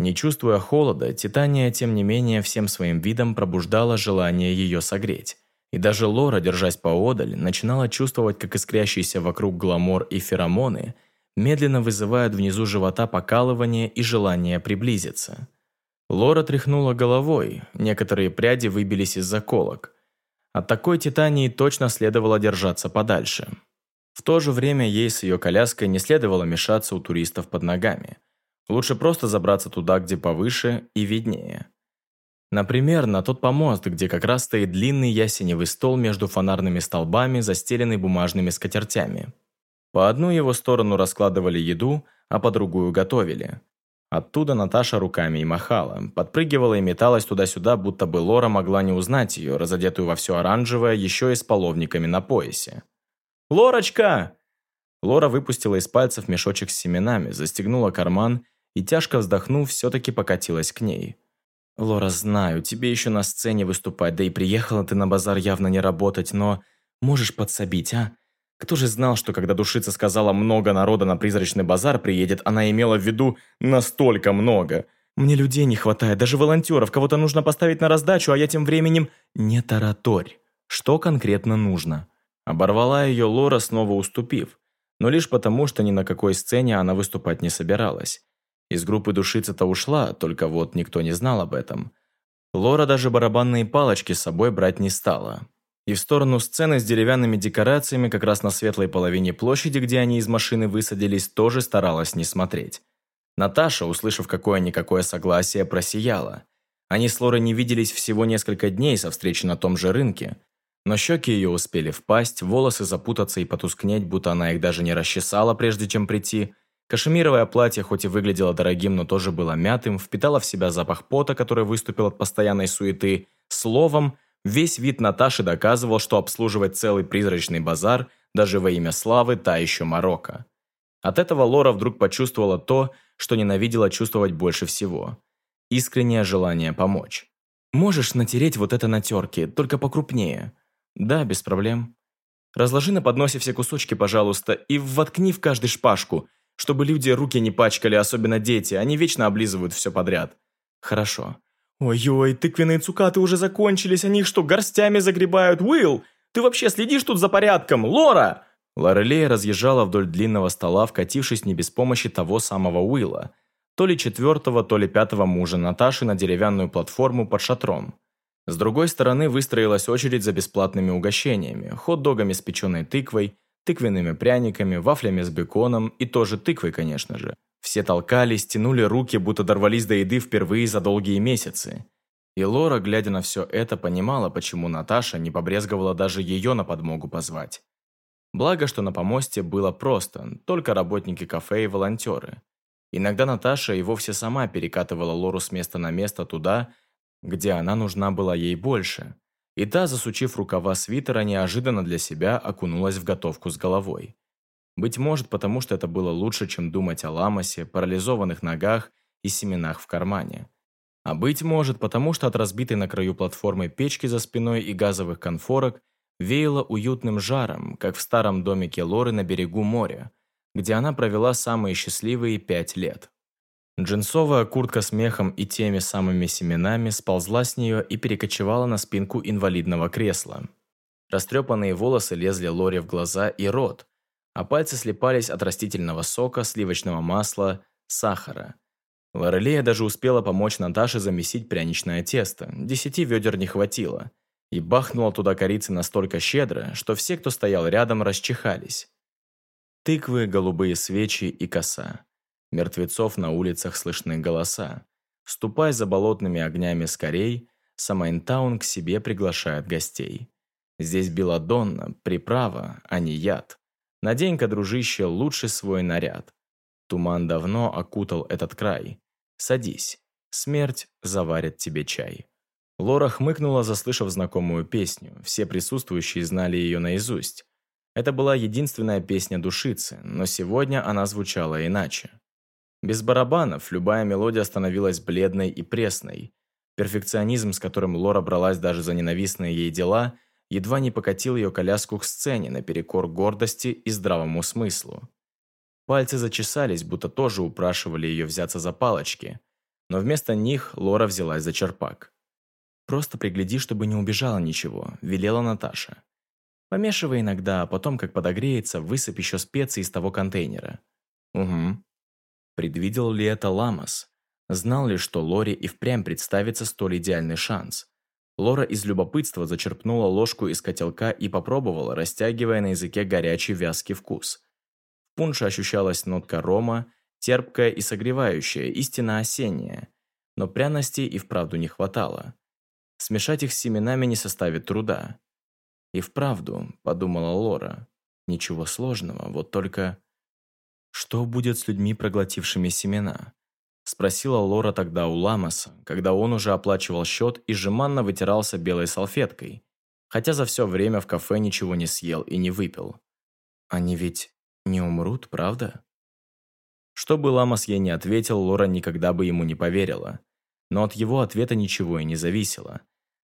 Не чувствуя холода, Титания, тем не менее, всем своим видом пробуждала желание ее согреть. И даже Лора, держась поодаль, начинала чувствовать, как искрящиеся вокруг гламор и феромоны медленно вызывают внизу живота покалывание и желание приблизиться. Лора тряхнула головой, некоторые пряди выбились из заколок. От такой Титании точно следовало держаться подальше. В то же время ей с ее коляской не следовало мешаться у туристов под ногами. Лучше просто забраться туда, где повыше и виднее. Например, на тот помост, где как раз стоит длинный ясеневый стол между фонарными столбами, застеленный бумажными скатертями. По одну его сторону раскладывали еду, а по другую готовили. Оттуда Наташа руками и махала, подпрыгивала и металась туда-сюда, будто бы Лора могла не узнать ее, разодетую во все оранжевое, еще и с половниками на поясе. «Лорочка!» Лора выпустила из пальцев мешочек с семенами, застегнула карман и, тяжко вздохнув, все-таки покатилась к ней. «Лора, знаю, тебе еще на сцене выступать, да и приехала ты на базар явно не работать, но можешь подсобить, а? Кто же знал, что когда душица сказала «много народа на призрачный базар приедет», она имела в виду «настолько много»? Мне людей не хватает, даже волонтеров, кого-то нужно поставить на раздачу, а я тем временем не тараторь. Что конкретно нужно?» Оборвала ее Лора, снова уступив, но лишь потому, что ни на какой сцене она выступать не собиралась. Из группы душица-то ушла, только вот никто не знал об этом. Лора даже барабанные палочки с собой брать не стала. И в сторону сцены с деревянными декорациями как раз на светлой половине площади, где они из машины высадились, тоже старалась не смотреть. Наташа, услышав какое-никакое согласие, просияла. Они с Лорой не виделись всего несколько дней со встречи на том же рынке, но щеки ее успели впасть, волосы запутаться и потускнеть, будто она их даже не расчесала, прежде чем прийти. Кашемировое платье, хоть и выглядело дорогим, но тоже было мятым, впитало в себя запах пота, который выступил от постоянной суеты. Словом, весь вид Наташи доказывал, что обслуживать целый призрачный базар даже во имя славы та еще Марокко. От этого Лора вдруг почувствовала то, что ненавидела чувствовать больше всего. Искреннее желание помочь. «Можешь натереть вот это на терке, только покрупнее», «Да, без проблем. Разложи на подносе все кусочки, пожалуйста, и воткни в каждый шпажку, чтобы люди руки не пачкали, особенно дети, они вечно облизывают все подряд». «Хорошо». «Ой-ой, тыквенные цукаты уже закончились, они их что, горстями загребают? Уилл, ты вообще следишь тут за порядком? Лора!» Лорелея разъезжала вдоль длинного стола, вкатившись не без помощи того самого Уилла, то ли четвертого, то ли пятого мужа Наташи на деревянную платформу под шатром. С другой стороны выстроилась очередь за бесплатными угощениями, хот-догами с печеной тыквой, тыквенными пряниками, вафлями с беконом и тоже тыквой, конечно же. Все толкались, тянули руки, будто дорвались до еды впервые за долгие месяцы. И Лора, глядя на все это, понимала, почему Наташа не побрезговала даже ее на подмогу позвать. Благо, что на помосте было просто, только работники кафе и волонтеры. Иногда Наташа и вовсе сама перекатывала Лору с места на место туда, где она нужна была ей больше. И та, засучив рукава свитера, неожиданно для себя окунулась в готовку с головой. Быть может, потому что это было лучше, чем думать о ламасе, парализованных ногах и семенах в кармане. А быть может, потому что от разбитой на краю платформы печки за спиной и газовых конфорок веяло уютным жаром, как в старом домике Лоры на берегу моря, где она провела самые счастливые пять лет. Джинсовая куртка с мехом и теми самыми семенами сползла с нее и перекочевала на спинку инвалидного кресла. Растрепанные волосы лезли Лори в глаза и рот, а пальцы слепались от растительного сока, сливочного масла, сахара. Лорелея даже успела помочь Наташе замесить пряничное тесто, десяти ведер не хватило, и бахнула туда корицы настолько щедро, что все, кто стоял рядом, расчихались. Тыквы, голубые свечи и коса. Мертвецов на улицах слышны голоса. Ступай за болотными огнями скорей, Самайнтаун к себе приглашает гостей. Здесь белладонна, приправа, а не яд. Надень-ка, дружище, лучше свой наряд. Туман давно окутал этот край. Садись, смерть заварит тебе чай. Лора хмыкнула, заслышав знакомую песню. Все присутствующие знали ее наизусть. Это была единственная песня душицы, но сегодня она звучала иначе. Без барабанов любая мелодия становилась бледной и пресной. Перфекционизм, с которым Лора бралась даже за ненавистные ей дела, едва не покатил ее коляску к сцене наперекор гордости и здравому смыслу. Пальцы зачесались, будто тоже упрашивали ее взяться за палочки, но вместо них Лора взялась за черпак. «Просто пригляди, чтобы не убежало ничего», – велела Наташа. «Помешивай иногда, а потом, как подогреется, высыпь еще специи из того контейнера». «Угу», Предвидел ли это Ламас? Знал ли, что Лори и впрямь представится столь идеальный шанс? Лора из любопытства зачерпнула ложку из котелка и попробовала, растягивая на языке горячий вязкий вкус. В пунше ощущалась нотка рома, терпкая и согревающая, истинно осенняя. Но пряностей и вправду не хватало. Смешать их с семенами не составит труда. И вправду, подумала Лора, ничего сложного, вот только... «Что будет с людьми, проглотившими семена?» Спросила Лора тогда у Ламаса, когда он уже оплачивал счет и жеманно вытирался белой салфеткой, хотя за все время в кафе ничего не съел и не выпил. «Они ведь не умрут, правда?» Что бы Ламас ей не ответил, Лора никогда бы ему не поверила. Но от его ответа ничего и не зависело.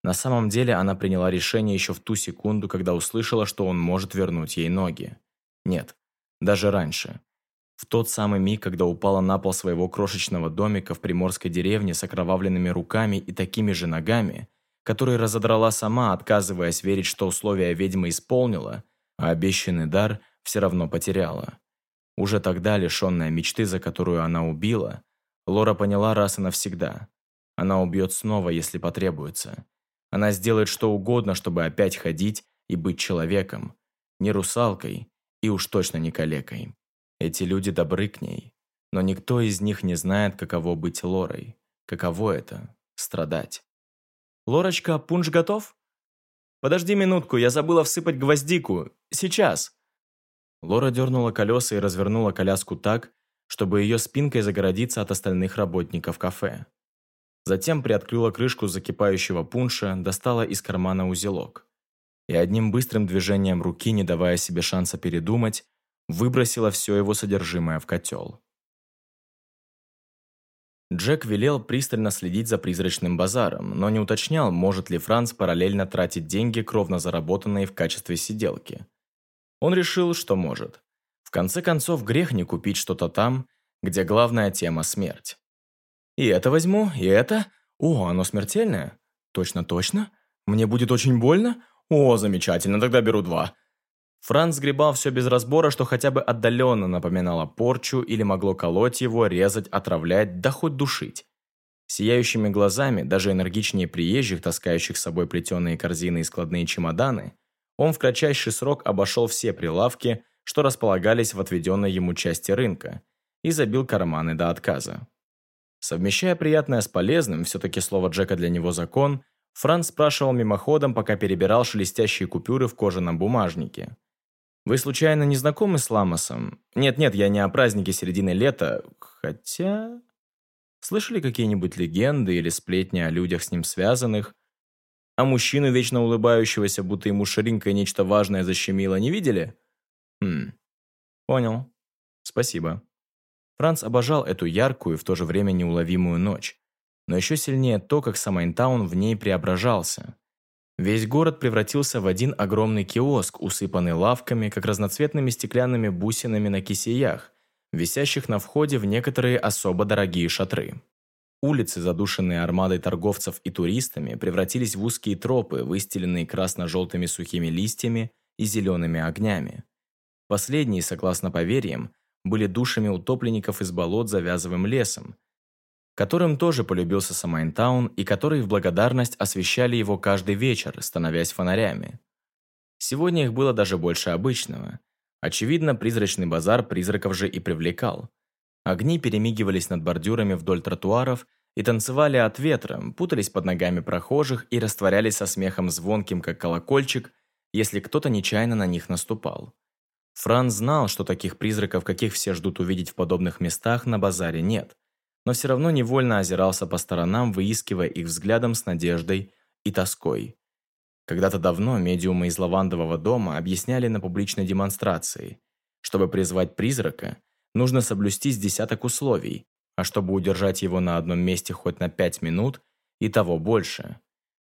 На самом деле она приняла решение еще в ту секунду, когда услышала, что он может вернуть ей ноги. Нет, даже раньше. В тот самый миг, когда упала на пол своего крошечного домика в приморской деревне с окровавленными руками и такими же ногами, которые разодрала сама, отказываясь верить, что условия ведьмы исполнила, а обещанный дар все равно потеряла. Уже тогда, лишенная мечты, за которую она убила, Лора поняла раз и навсегда. Она убьет снова, если потребуется. Она сделает что угодно, чтобы опять ходить и быть человеком, не русалкой и уж точно не калекой. Эти люди добры к ней, но никто из них не знает, каково быть Лорой. Каково это – страдать. «Лорочка, пунш готов?» «Подожди минутку, я забыла всыпать гвоздику. Сейчас!» Лора дернула колеса и развернула коляску так, чтобы ее спинкой загородиться от остальных работников кафе. Затем приоткрыла крышку закипающего пунша, достала из кармана узелок. И одним быстрым движением руки, не давая себе шанса передумать, выбросила все его содержимое в котел. Джек велел пристально следить за призрачным базаром, но не уточнял, может ли Франц параллельно тратить деньги, кровно заработанные в качестве сиделки. Он решил, что может. В конце концов, грех не купить что-то там, где главная тема – смерть. И это возьму, и это. О, оно смертельное? Точно-точно? Мне будет очень больно? О, замечательно, тогда беру два. Франц сгребал все без разбора, что хотя бы отдаленно напоминало порчу или могло колоть его, резать, отравлять, да хоть душить. Сияющими глазами, даже энергичнее приезжих, таскающих с собой плетеные корзины и складные чемоданы, он в кратчайший срок обошел все прилавки, что располагались в отведенной ему части рынка, и забил карманы до отказа. Совмещая приятное с полезным, все-таки слово Джека для него закон, Франц спрашивал мимоходом, пока перебирал шелестящие купюры в кожаном бумажнике. Вы случайно не знакомы с Ламосом? Нет-нет, я не о празднике середины лета, хотя... Слышали какие-нибудь легенды или сплетни о людях с ним связанных? А мужчину, вечно улыбающегося, будто ему ширинкой нечто важное защемило, не видели? Хм, понял. Спасибо. Франц обожал эту яркую и в то же время неуловимую ночь. Но еще сильнее то, как Самайнтаун в ней преображался. Весь город превратился в один огромный киоск, усыпанный лавками, как разноцветными стеклянными бусинами на кисеях, висящих на входе в некоторые особо дорогие шатры. Улицы, задушенные армадой торговцев и туристами, превратились в узкие тропы, выстеленные красно-желтыми сухими листьями и зелеными огнями. Последние, согласно поверьям, были душами утопленников из болот за вязовым лесом, которым тоже полюбился Самайнтаун и которые в благодарность освещали его каждый вечер, становясь фонарями. Сегодня их было даже больше обычного. Очевидно, призрачный базар призраков же и привлекал. Огни перемигивались над бордюрами вдоль тротуаров и танцевали от ветра, путались под ногами прохожих и растворялись со смехом звонким, как колокольчик, если кто-то нечаянно на них наступал. Фран знал, что таких призраков, каких все ждут увидеть в подобных местах, на базаре нет но все равно невольно озирался по сторонам, выискивая их взглядом с надеждой и тоской. Когда-то давно медиумы из лавандового дома объясняли на публичной демонстрации. Чтобы призвать призрака, нужно соблюсти с десяток условий, а чтобы удержать его на одном месте хоть на пять минут, и того больше.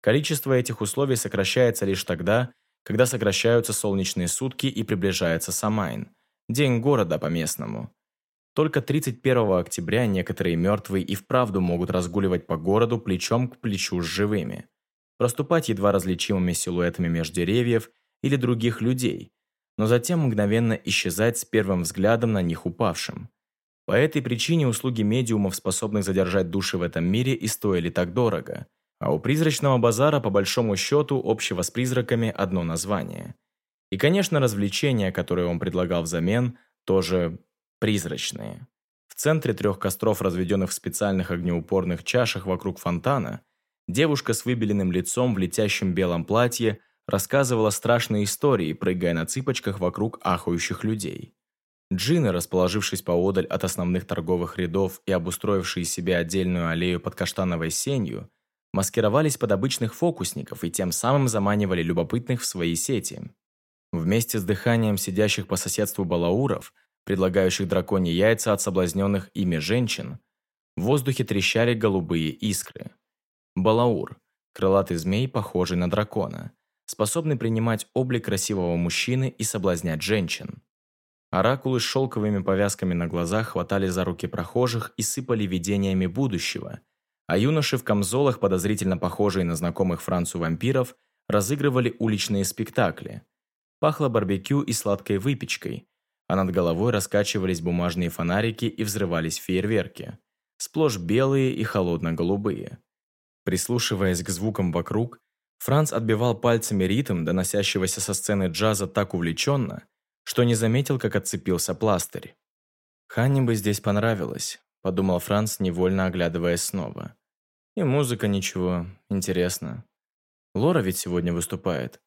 Количество этих условий сокращается лишь тогда, когда сокращаются солнечные сутки и приближается Самайн, день города по-местному. Только 31 октября некоторые мертвые и вправду могут разгуливать по городу плечом к плечу с живыми, проступать едва различимыми силуэтами меж деревьев или других людей, но затем мгновенно исчезать с первым взглядом на них упавшим. По этой причине услуги медиумов, способных задержать души в этом мире, и стоили так дорого. А у призрачного базара, по большому счету, общего с призраками одно название. И, конечно, развлечения, которые он предлагал взамен, тоже призрачные. В центре трех костров, разведенных в специальных огнеупорных чашах вокруг фонтана, девушка с выбеленным лицом в летящем белом платье рассказывала страшные истории, прыгая на цыпочках вокруг ахающих людей. Джины, расположившись поодаль от основных торговых рядов и обустроившие себе отдельную аллею под каштановой сенью, маскировались под обычных фокусников и тем самым заманивали любопытных в свои сети. Вместе с дыханием сидящих по соседству балауров предлагающих драконьи яйца от соблазненных ими женщин, в воздухе трещали голубые искры. Балаур – крылатый змей, похожий на дракона, способный принимать облик красивого мужчины и соблазнять женщин. Оракулы с шелковыми повязками на глазах хватали за руки прохожих и сыпали видениями будущего, а юноши в камзолах, подозрительно похожие на знакомых Францу вампиров, разыгрывали уличные спектакли. Пахло барбекю и сладкой выпечкой, а над головой раскачивались бумажные фонарики и взрывались фейерверки, сплошь белые и холодно-голубые. Прислушиваясь к звукам вокруг, Франц отбивал пальцами ритм, доносящегося со сцены джаза так увлеченно, что не заметил, как отцепился пластырь. «Ханне бы здесь понравилось», – подумал Франц, невольно оглядываясь снова. И музыка ничего, интересно. Лора ведь сегодня выступает.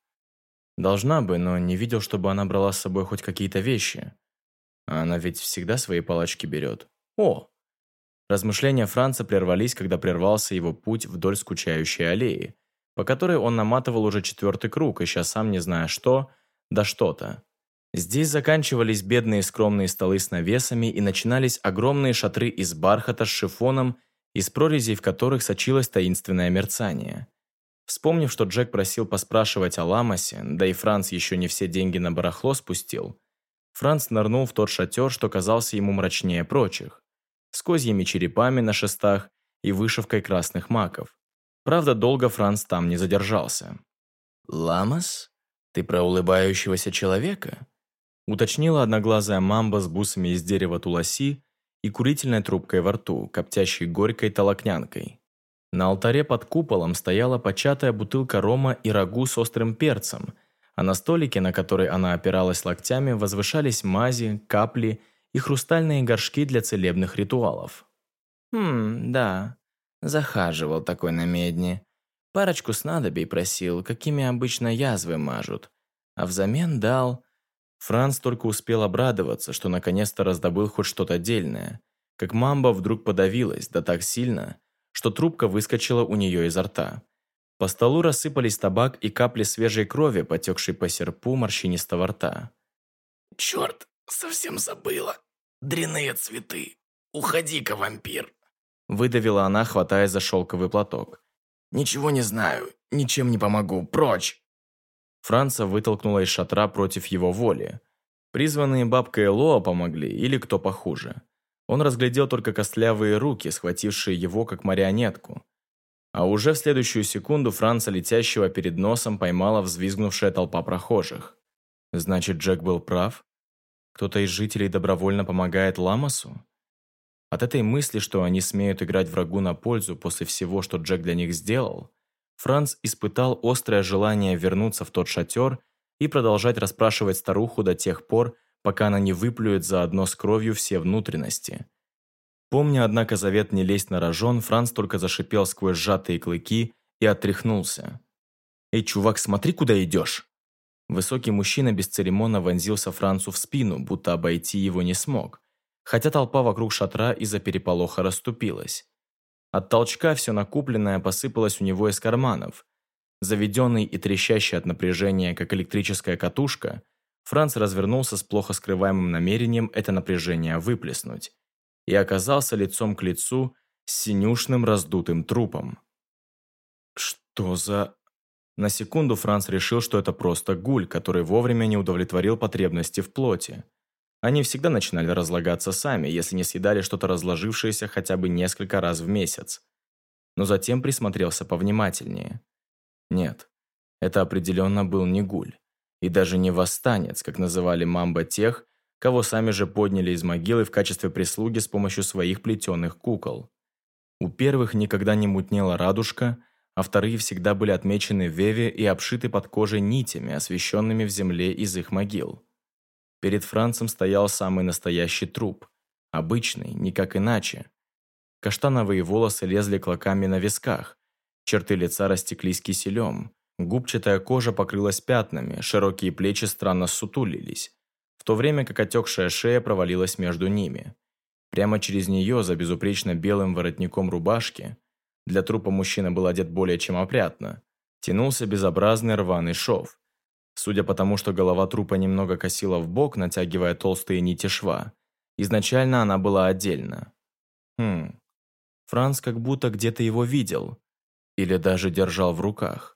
Должна бы, но не видел, чтобы она брала с собой хоть какие-то вещи. А она ведь всегда свои палочки берет. О! Размышления Франца прервались, когда прервался его путь вдоль скучающей аллеи, по которой он наматывал уже четвертый круг, ища сам не зная что, да что-то. Здесь заканчивались бедные скромные столы с навесами и начинались огромные шатры из бархата с шифоном, из прорезей в которых сочилось таинственное мерцание. Вспомнив, что Джек просил поспрашивать о Ламасе, да и Франц еще не все деньги на барахло спустил, Франц нырнул в тот шатер, что казался ему мрачнее прочих, с козьими черепами на шестах и вышивкой красных маков. Правда, долго Франц там не задержался. «Ламас? Ты про улыбающегося человека?» уточнила одноглазая мамба с бусами из дерева туласи и курительной трубкой во рту, коптящей горькой толокнянкой. На алтаре под куполом стояла початая бутылка рома и рагу с острым перцем, а на столике, на который она опиралась локтями, возвышались мази, капли и хрустальные горшки для целебных ритуалов. «Хм, да, захаживал такой на медне. Парочку снадобий просил, какими обычно язвы мажут, а взамен дал...» Франц только успел обрадоваться, что наконец-то раздобыл хоть что-то дельное, как мамба вдруг подавилась, да так сильно, что трубка выскочила у нее изо рта. По столу рассыпались табак и капли свежей крови, потекшей по серпу морщинистого рта. «Черт, совсем забыла. Дряные цветы. Уходи-ка, вампир!» Выдавила она, хватая за шелковый платок. «Ничего не знаю, ничем не помогу, прочь!» Франца вытолкнула из шатра против его воли. Призванные бабкой Лоа помогли, или кто похуже. Он разглядел только костлявые руки, схватившие его как марионетку. А уже в следующую секунду Франца, летящего перед носом, поймала взвизгнувшая толпа прохожих. Значит, Джек был прав? Кто-то из жителей добровольно помогает Ламасу? От этой мысли, что они смеют играть врагу на пользу после всего, что Джек для них сделал, Франц испытал острое желание вернуться в тот шатер и продолжать расспрашивать старуху до тех пор, пока она не выплюет заодно с кровью все внутренности. Помня, однако, завет не лезть на рожон, Франц только зашипел сквозь сжатые клыки и отряхнулся. «Эй, чувак, смотри, куда идешь!» Высокий мужчина без церемона вонзился Францу в спину, будто обойти его не смог, хотя толпа вокруг шатра из-за переполоха расступилась. От толчка все накупленное посыпалось у него из карманов. Заведенный и трещащий от напряжения, как электрическая катушка, Франц развернулся с плохо скрываемым намерением это напряжение выплеснуть и оказался лицом к лицу с синюшным раздутым трупом. Что за... На секунду Франц решил, что это просто гуль, который вовремя не удовлетворил потребности в плоти. Они всегда начинали разлагаться сами, если не съедали что-то разложившееся хотя бы несколько раз в месяц. Но затем присмотрелся повнимательнее. Нет, это определенно был не гуль. И даже не восстанец, как называли мамба тех, кого сами же подняли из могилы в качестве прислуги с помощью своих плетеных кукол. У первых никогда не мутнела радужка, а вторые всегда были отмечены в веве и обшиты под кожей нитями, освещенными в земле из их могил. Перед Францем стоял самый настоящий труп. Обычный, никак иначе. Каштановые волосы лезли клоками на висках. Черты лица растеклись киселем. Губчатая кожа покрылась пятнами, широкие плечи странно сутулились, в то время как отекшая шея провалилась между ними. Прямо через нее, за безупречно белым воротником рубашки, для трупа мужчина был одет более чем опрятно, тянулся безобразный рваный шов. Судя по тому, что голова трупа немного косила в бок, натягивая толстые нити шва, изначально она была отдельно. Хм. Франц как будто где-то его видел. Или даже держал в руках.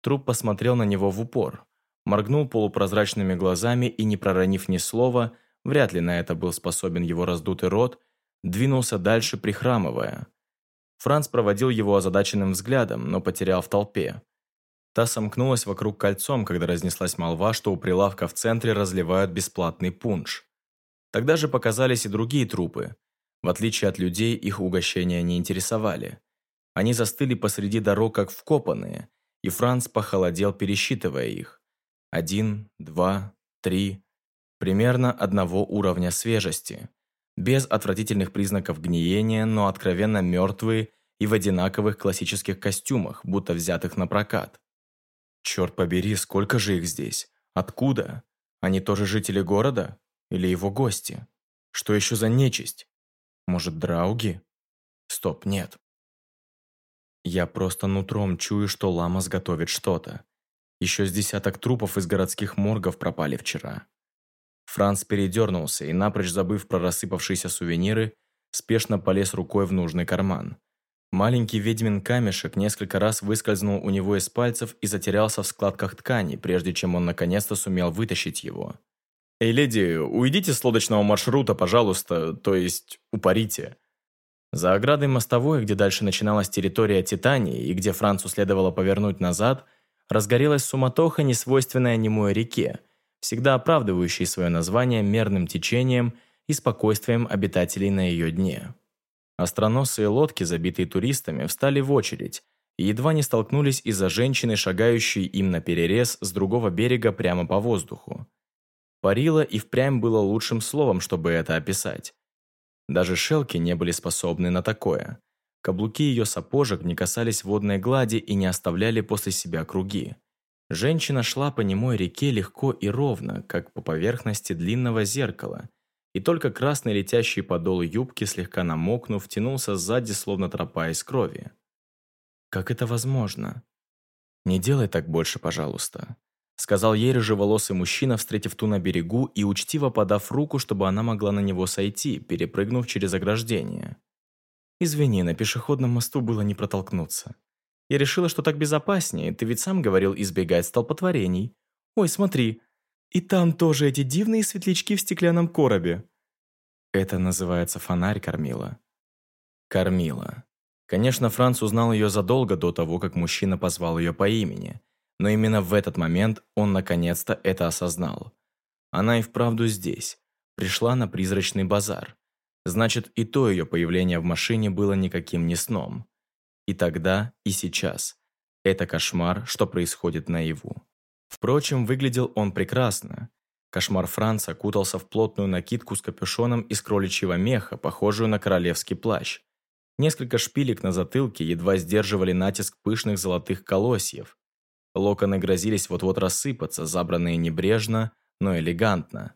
Труп посмотрел на него в упор, моргнул полупрозрачными глазами и, не проронив ни слова, вряд ли на это был способен его раздутый рот, двинулся дальше, прихрамывая. Франц проводил его озадаченным взглядом, но потерял в толпе. Та сомкнулась вокруг кольцом, когда разнеслась молва, что у прилавка в центре разливают бесплатный пунш. Тогда же показались и другие трупы. В отличие от людей, их угощения не интересовали. Они застыли посреди дорог, как вкопанные, и Франц похолодел, пересчитывая их. Один, два, три. Примерно одного уровня свежести. Без отвратительных признаков гниения, но откровенно мертвые и в одинаковых классических костюмах, будто взятых на прокат. Черт побери, сколько же их здесь? Откуда? Они тоже жители города? Или его гости? Что еще за нечисть? Может, драуги? Стоп, нет. Я просто нутром чую, что Ламас готовит что-то. Еще с десяток трупов из городских моргов пропали вчера. Франц передернулся и, напрочь забыв про рассыпавшиеся сувениры, спешно полез рукой в нужный карман. Маленький ведьмин камешек несколько раз выскользнул у него из пальцев и затерялся в складках ткани, прежде чем он наконец-то сумел вытащить его. «Эй, леди, уйдите с лодочного маршрута, пожалуйста, то есть упарите». За оградой мостовой, где дальше начиналась территория Титании и где Францу следовало повернуть назад, разгорелась суматоха, несвойственная немой реке, всегда оправдывающей свое название мерным течением и спокойствием обитателей на ее дне. Остроносые лодки, забитые туристами, встали в очередь и едва не столкнулись из-за женщины, шагающей им на перерез с другого берега прямо по воздуху. Парила и впрямь было лучшим словом, чтобы это описать. Даже шелки не были способны на такое. Каблуки ее сапожек не касались водной глади и не оставляли после себя круги. Женщина шла по немой реке легко и ровно, как по поверхности длинного зеркала, и только красный летящий подол юбки, слегка намокнув, тянулся сзади, словно тропа из крови. Как это возможно? Не делай так больше, пожалуйста сказал ей рыжеволосый мужчина, встретив ту на берегу и учтиво подав руку, чтобы она могла на него сойти, перепрыгнув через ограждение. «Извини, на пешеходном мосту было не протолкнуться. Я решила, что так безопаснее, ты ведь сам говорил избегать столпотворений. Ой, смотри, и там тоже эти дивные светлячки в стеклянном коробе». Это называется фонарь, Кормила. Кормила. Конечно, Франц узнал ее задолго до того, как мужчина позвал ее по имени – но именно в этот момент он наконец-то это осознал. Она и вправду здесь. Пришла на призрачный базар. Значит, и то ее появление в машине было никаким не сном. И тогда, и сейчас. Это кошмар, что происходит наяву. Впрочем, выглядел он прекрасно. Кошмар Франца кутался в плотную накидку с капюшоном из кроличьего меха, похожую на королевский плащ. Несколько шпилек на затылке едва сдерживали натиск пышных золотых колосьев. Локоны грозились вот-вот рассыпаться, забранные небрежно, но элегантно.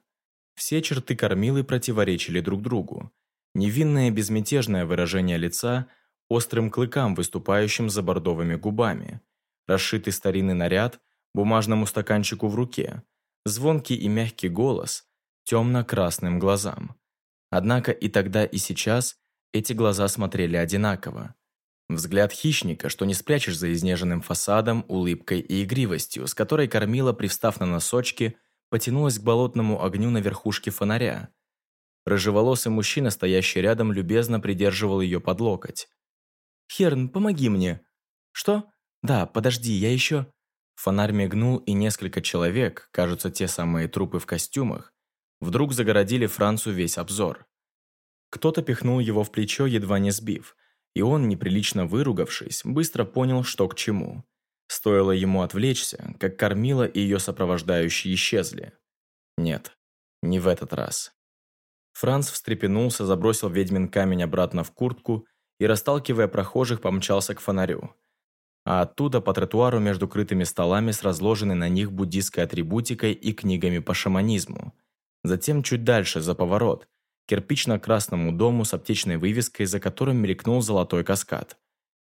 Все черты кормилы противоречили друг другу. Невинное безмятежное выражение лица острым клыкам, выступающим за бордовыми губами. Расшитый старинный наряд бумажному стаканчику в руке. Звонкий и мягкий голос темно-красным глазам. Однако и тогда, и сейчас эти глаза смотрели одинаково. Взгляд хищника, что не спрячешь за изнеженным фасадом, улыбкой и игривостью, с которой кормила, привстав на носочки, потянулась к болотному огню на верхушке фонаря. Рыжеволосый мужчина, стоящий рядом, любезно придерживал ее под локоть. «Херн, помоги мне!» «Что? Да, подожди, я еще...» Фонарь мигнул, и несколько человек, кажутся те самые трупы в костюмах, вдруг загородили Францу весь обзор. Кто-то пихнул его в плечо, едва не сбив – и он, неприлично выругавшись, быстро понял, что к чему. Стоило ему отвлечься, как кормила и ее сопровождающие исчезли. Нет, не в этот раз. Франц встрепенулся, забросил ведьмин камень обратно в куртку и, расталкивая прохожих, помчался к фонарю. А оттуда по тротуару между крытыми столами с разложенной на них буддийской атрибутикой и книгами по шаманизму. Затем чуть дальше, за поворот, кирпично-красному дому с аптечной вывеской, за которым мелькнул золотой каскад.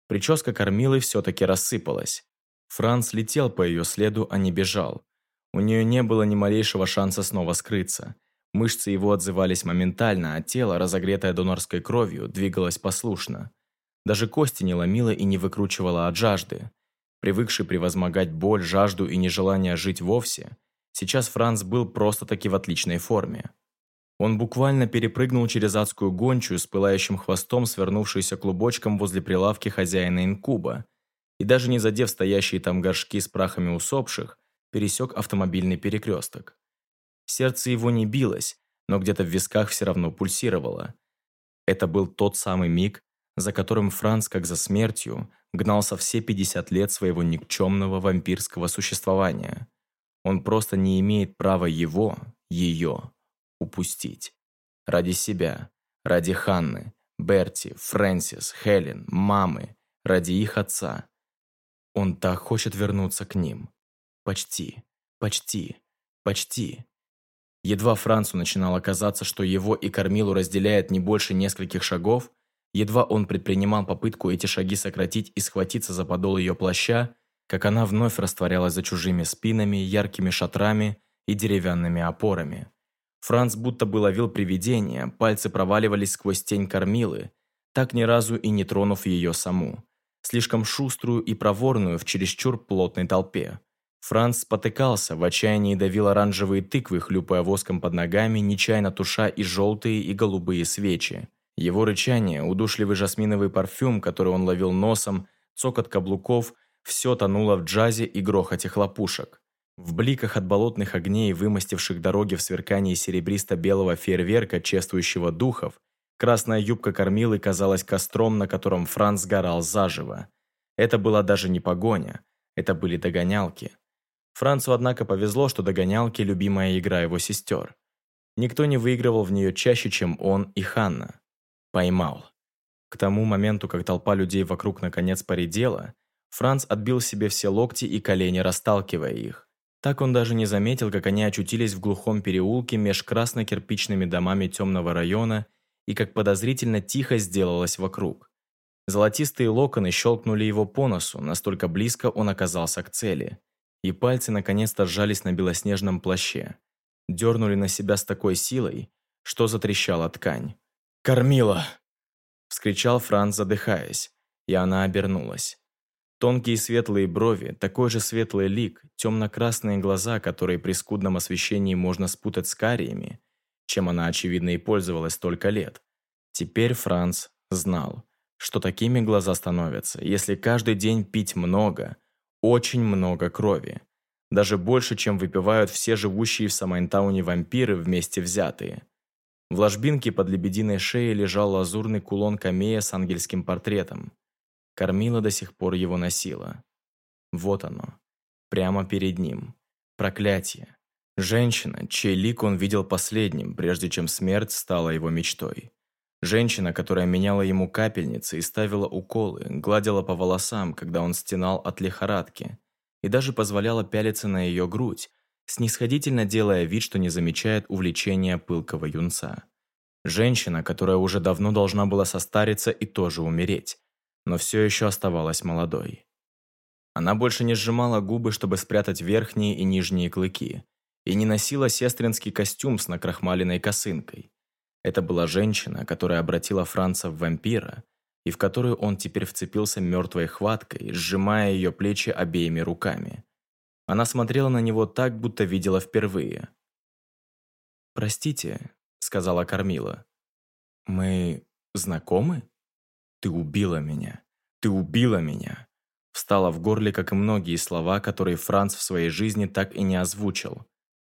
Прическа кормилы все-таки рассыпалась. Франц летел по ее следу, а не бежал. У нее не было ни малейшего шанса снова скрыться. Мышцы его отзывались моментально, а тело, разогретое донорской кровью, двигалось послушно. Даже кости не ломило и не выкручивало от жажды. Привыкший превозмогать боль, жажду и нежелание жить вовсе, сейчас Франц был просто-таки в отличной форме. Он буквально перепрыгнул через адскую гончую с пылающим хвостом, свернувшуюся клубочком возле прилавки хозяина инкуба, и даже не задев стоящие там горшки с прахами усопших, пересек автомобильный перекресток. Сердце его не билось, но где-то в висках все равно пульсировало. Это был тот самый миг, за которым Франц, как за смертью, гнался все 50 лет своего никчемного вампирского существования. Он просто не имеет права его, ее, упустить. Ради себя, ради Ханны, Берти, Фрэнсис, Хелен, мамы, ради их отца. Он так хочет вернуться к ним. Почти, почти, почти. Едва Францу начинало казаться, что его и Кормилу разделяет не больше нескольких шагов, едва он предпринимал попытку эти шаги сократить и схватиться за подол ее плаща, как она вновь растворялась за чужими спинами, яркими шатрами и деревянными опорами. Франц будто бы ловил привидение, пальцы проваливались сквозь тень кормилы, так ни разу и не тронув ее саму, слишком шуструю и проворную в чересчур плотной толпе. Франц спотыкался, в отчаянии давил оранжевые тыквы, хлюпая воском под ногами, нечаянно туша и желтые, и голубые свечи. Его рычание, удушливый жасминовый парфюм, который он ловил носом, цокот каблуков – все тонуло в джазе и грохоте хлопушек. В бликах от болотных огней, вымостивших дороги в сверкании серебристо-белого фейерверка, чествующего духов, красная юбка кормилы казалась костром, на котором Франц сгорал заживо. Это была даже не погоня, это были догонялки. Францу, однако, повезло, что догонялки – любимая игра его сестер. Никто не выигрывал в нее чаще, чем он и Ханна. Поймал. К тому моменту, как толпа людей вокруг наконец поредела, Франц отбил себе все локти и колени, расталкивая их. Так он даже не заметил, как они очутились в глухом переулке меж красно-кирпичными домами темного района и как подозрительно тихо сделалось вокруг. Золотистые локоны щелкнули его по носу, настолько близко он оказался к цели. И пальцы наконец-то сжались на белоснежном плаще. Дернули на себя с такой силой, что затрещала ткань. «Кормила!» – вскричал Франц, задыхаясь, и она обернулась. Тонкие светлые брови, такой же светлый лик, темно-красные глаза, которые при скудном освещении можно спутать с кариями, чем она, очевидно, и пользовалась столько лет. Теперь Франц знал, что такими глаза становятся, если каждый день пить много, очень много крови. Даже больше, чем выпивают все живущие в Самайнтауне вампиры вместе взятые. В ложбинке под лебединой шеей лежал лазурный кулон камея с ангельским портретом. Кормила до сих пор его носила. Вот оно. Прямо перед ним. Проклятие. Женщина, чей лик он видел последним, прежде чем смерть стала его мечтой. Женщина, которая меняла ему капельницы и ставила уколы, гладила по волосам, когда он стенал от лихорадки, и даже позволяла пялиться на ее грудь, снисходительно делая вид, что не замечает увлечения пылкого юнца. Женщина, которая уже давно должна была состариться и тоже умереть, но все еще оставалась молодой. Она больше не сжимала губы, чтобы спрятать верхние и нижние клыки, и не носила сестринский костюм с накрахмаленной косынкой. Это была женщина, которая обратила Франца в вампира, и в которую он теперь вцепился мертвой хваткой, сжимая ее плечи обеими руками. Она смотрела на него так, будто видела впервые. «Простите», — сказала Кормила. «Мы знакомы?» «Ты убила меня! Ты убила меня!» Встала в горле, как и многие слова, которые Франц в своей жизни так и не озвучил.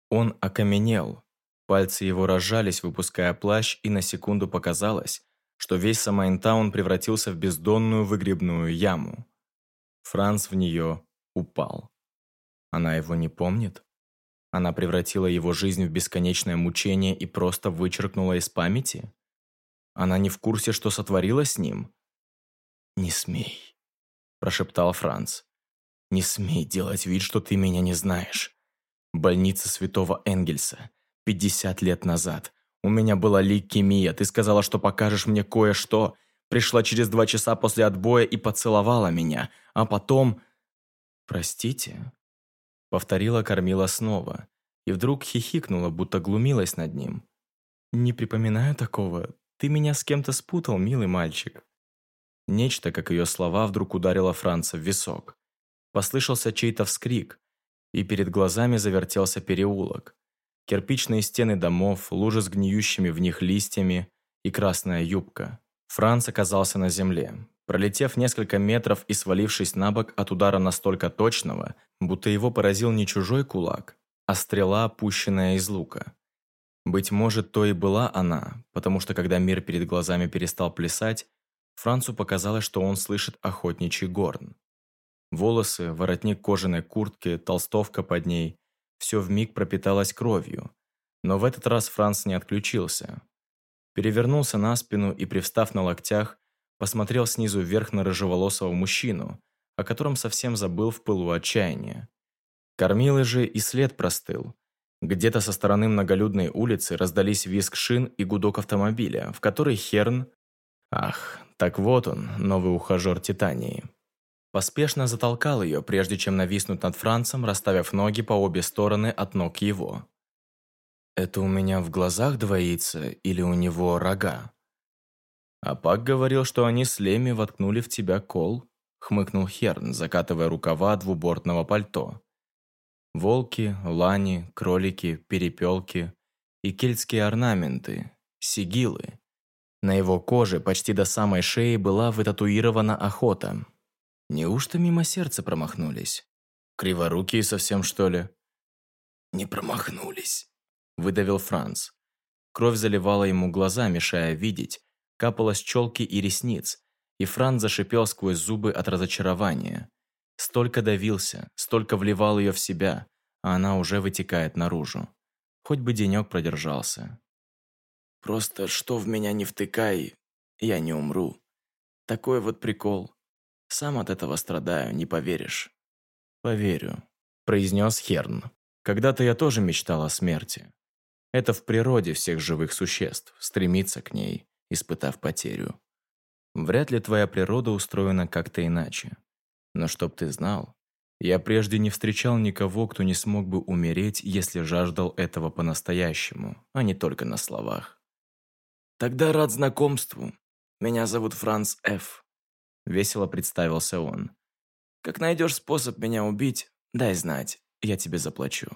Он окаменел. Пальцы его разжались, выпуская плащ, и на секунду показалось, что весь Самайнтаун превратился в бездонную выгребную яму. Франц в нее упал. Она его не помнит? Она превратила его жизнь в бесконечное мучение и просто вычеркнула из памяти? Она не в курсе, что сотворила с ним? «Не смей», – прошептал Франц. «Не смей делать вид, что ты меня не знаешь. Больница святого Энгельса. 50 лет назад. У меня была лейкемия. Ты сказала, что покажешь мне кое-что. Пришла через два часа после отбоя и поцеловала меня. А потом...» «Простите?» Повторила Кормила снова. И вдруг хихикнула, будто глумилась над ним. «Не припоминаю такого. Ты меня с кем-то спутал, милый мальчик». Нечто, как ее слова, вдруг ударило Франца в висок. Послышался чей-то вскрик, и перед глазами завертелся переулок. Кирпичные стены домов, лужи с гниющими в них листьями и красная юбка. Франц оказался на земле. Пролетев несколько метров и свалившись на бок от удара настолько точного, будто его поразил не чужой кулак, а стрела, опущенная из лука. Быть может, то и была она, потому что когда мир перед глазами перестал плясать, Францу показалось, что он слышит охотничий горн. Волосы, воротник кожаной куртки, толстовка под ней – все вмиг пропиталось кровью. Но в этот раз Франц не отключился. перевернулся на спину и, привстав на локтях, посмотрел снизу вверх на рыжеволосого мужчину, о котором совсем забыл в пылу отчаяния. Кормилы же и след простыл. Где-то со стороны многолюдной улицы раздались визг шин и гудок автомобиля, в который Херн... Ах, так вот он, новый ухажер Титании. Поспешно затолкал ее, прежде чем нависнуть над Францем, расставив ноги по обе стороны от ног его. «Это у меня в глазах двоится или у него рога?» «А Пак говорил, что они с Леми воткнули в тебя кол», хмыкнул Херн, закатывая рукава двубортного пальто. Волки, лани, кролики, перепелки и кельтские орнаменты, сигилы. На его коже почти до самой шеи была вытатуирована охота, Неужто мимо сердца промахнулись? Криворукие совсем, что ли? «Не промахнулись», – выдавил Франц. Кровь заливала ему глаза, мешая видеть, капала с челки и ресниц, и Франц зашипел сквозь зубы от разочарования. Столько давился, столько вливал ее в себя, а она уже вытекает наружу. Хоть бы денек продержался. «Просто что в меня не втыкай, я не умру. Такой вот прикол. Сам от этого страдаю, не поверишь». «Поверю», – произнес Херн. «Когда-то я тоже мечтал о смерти. Это в природе всех живых существ, стремиться к ней, испытав потерю. Вряд ли твоя природа устроена как-то иначе. Но чтоб ты знал, я прежде не встречал никого, кто не смог бы умереть, если жаждал этого по-настоящему, а не только на словах. «Тогда рад знакомству. Меня зовут Франц Ф. Весело представился он. «Как найдешь способ меня убить, дай знать, я тебе заплачу».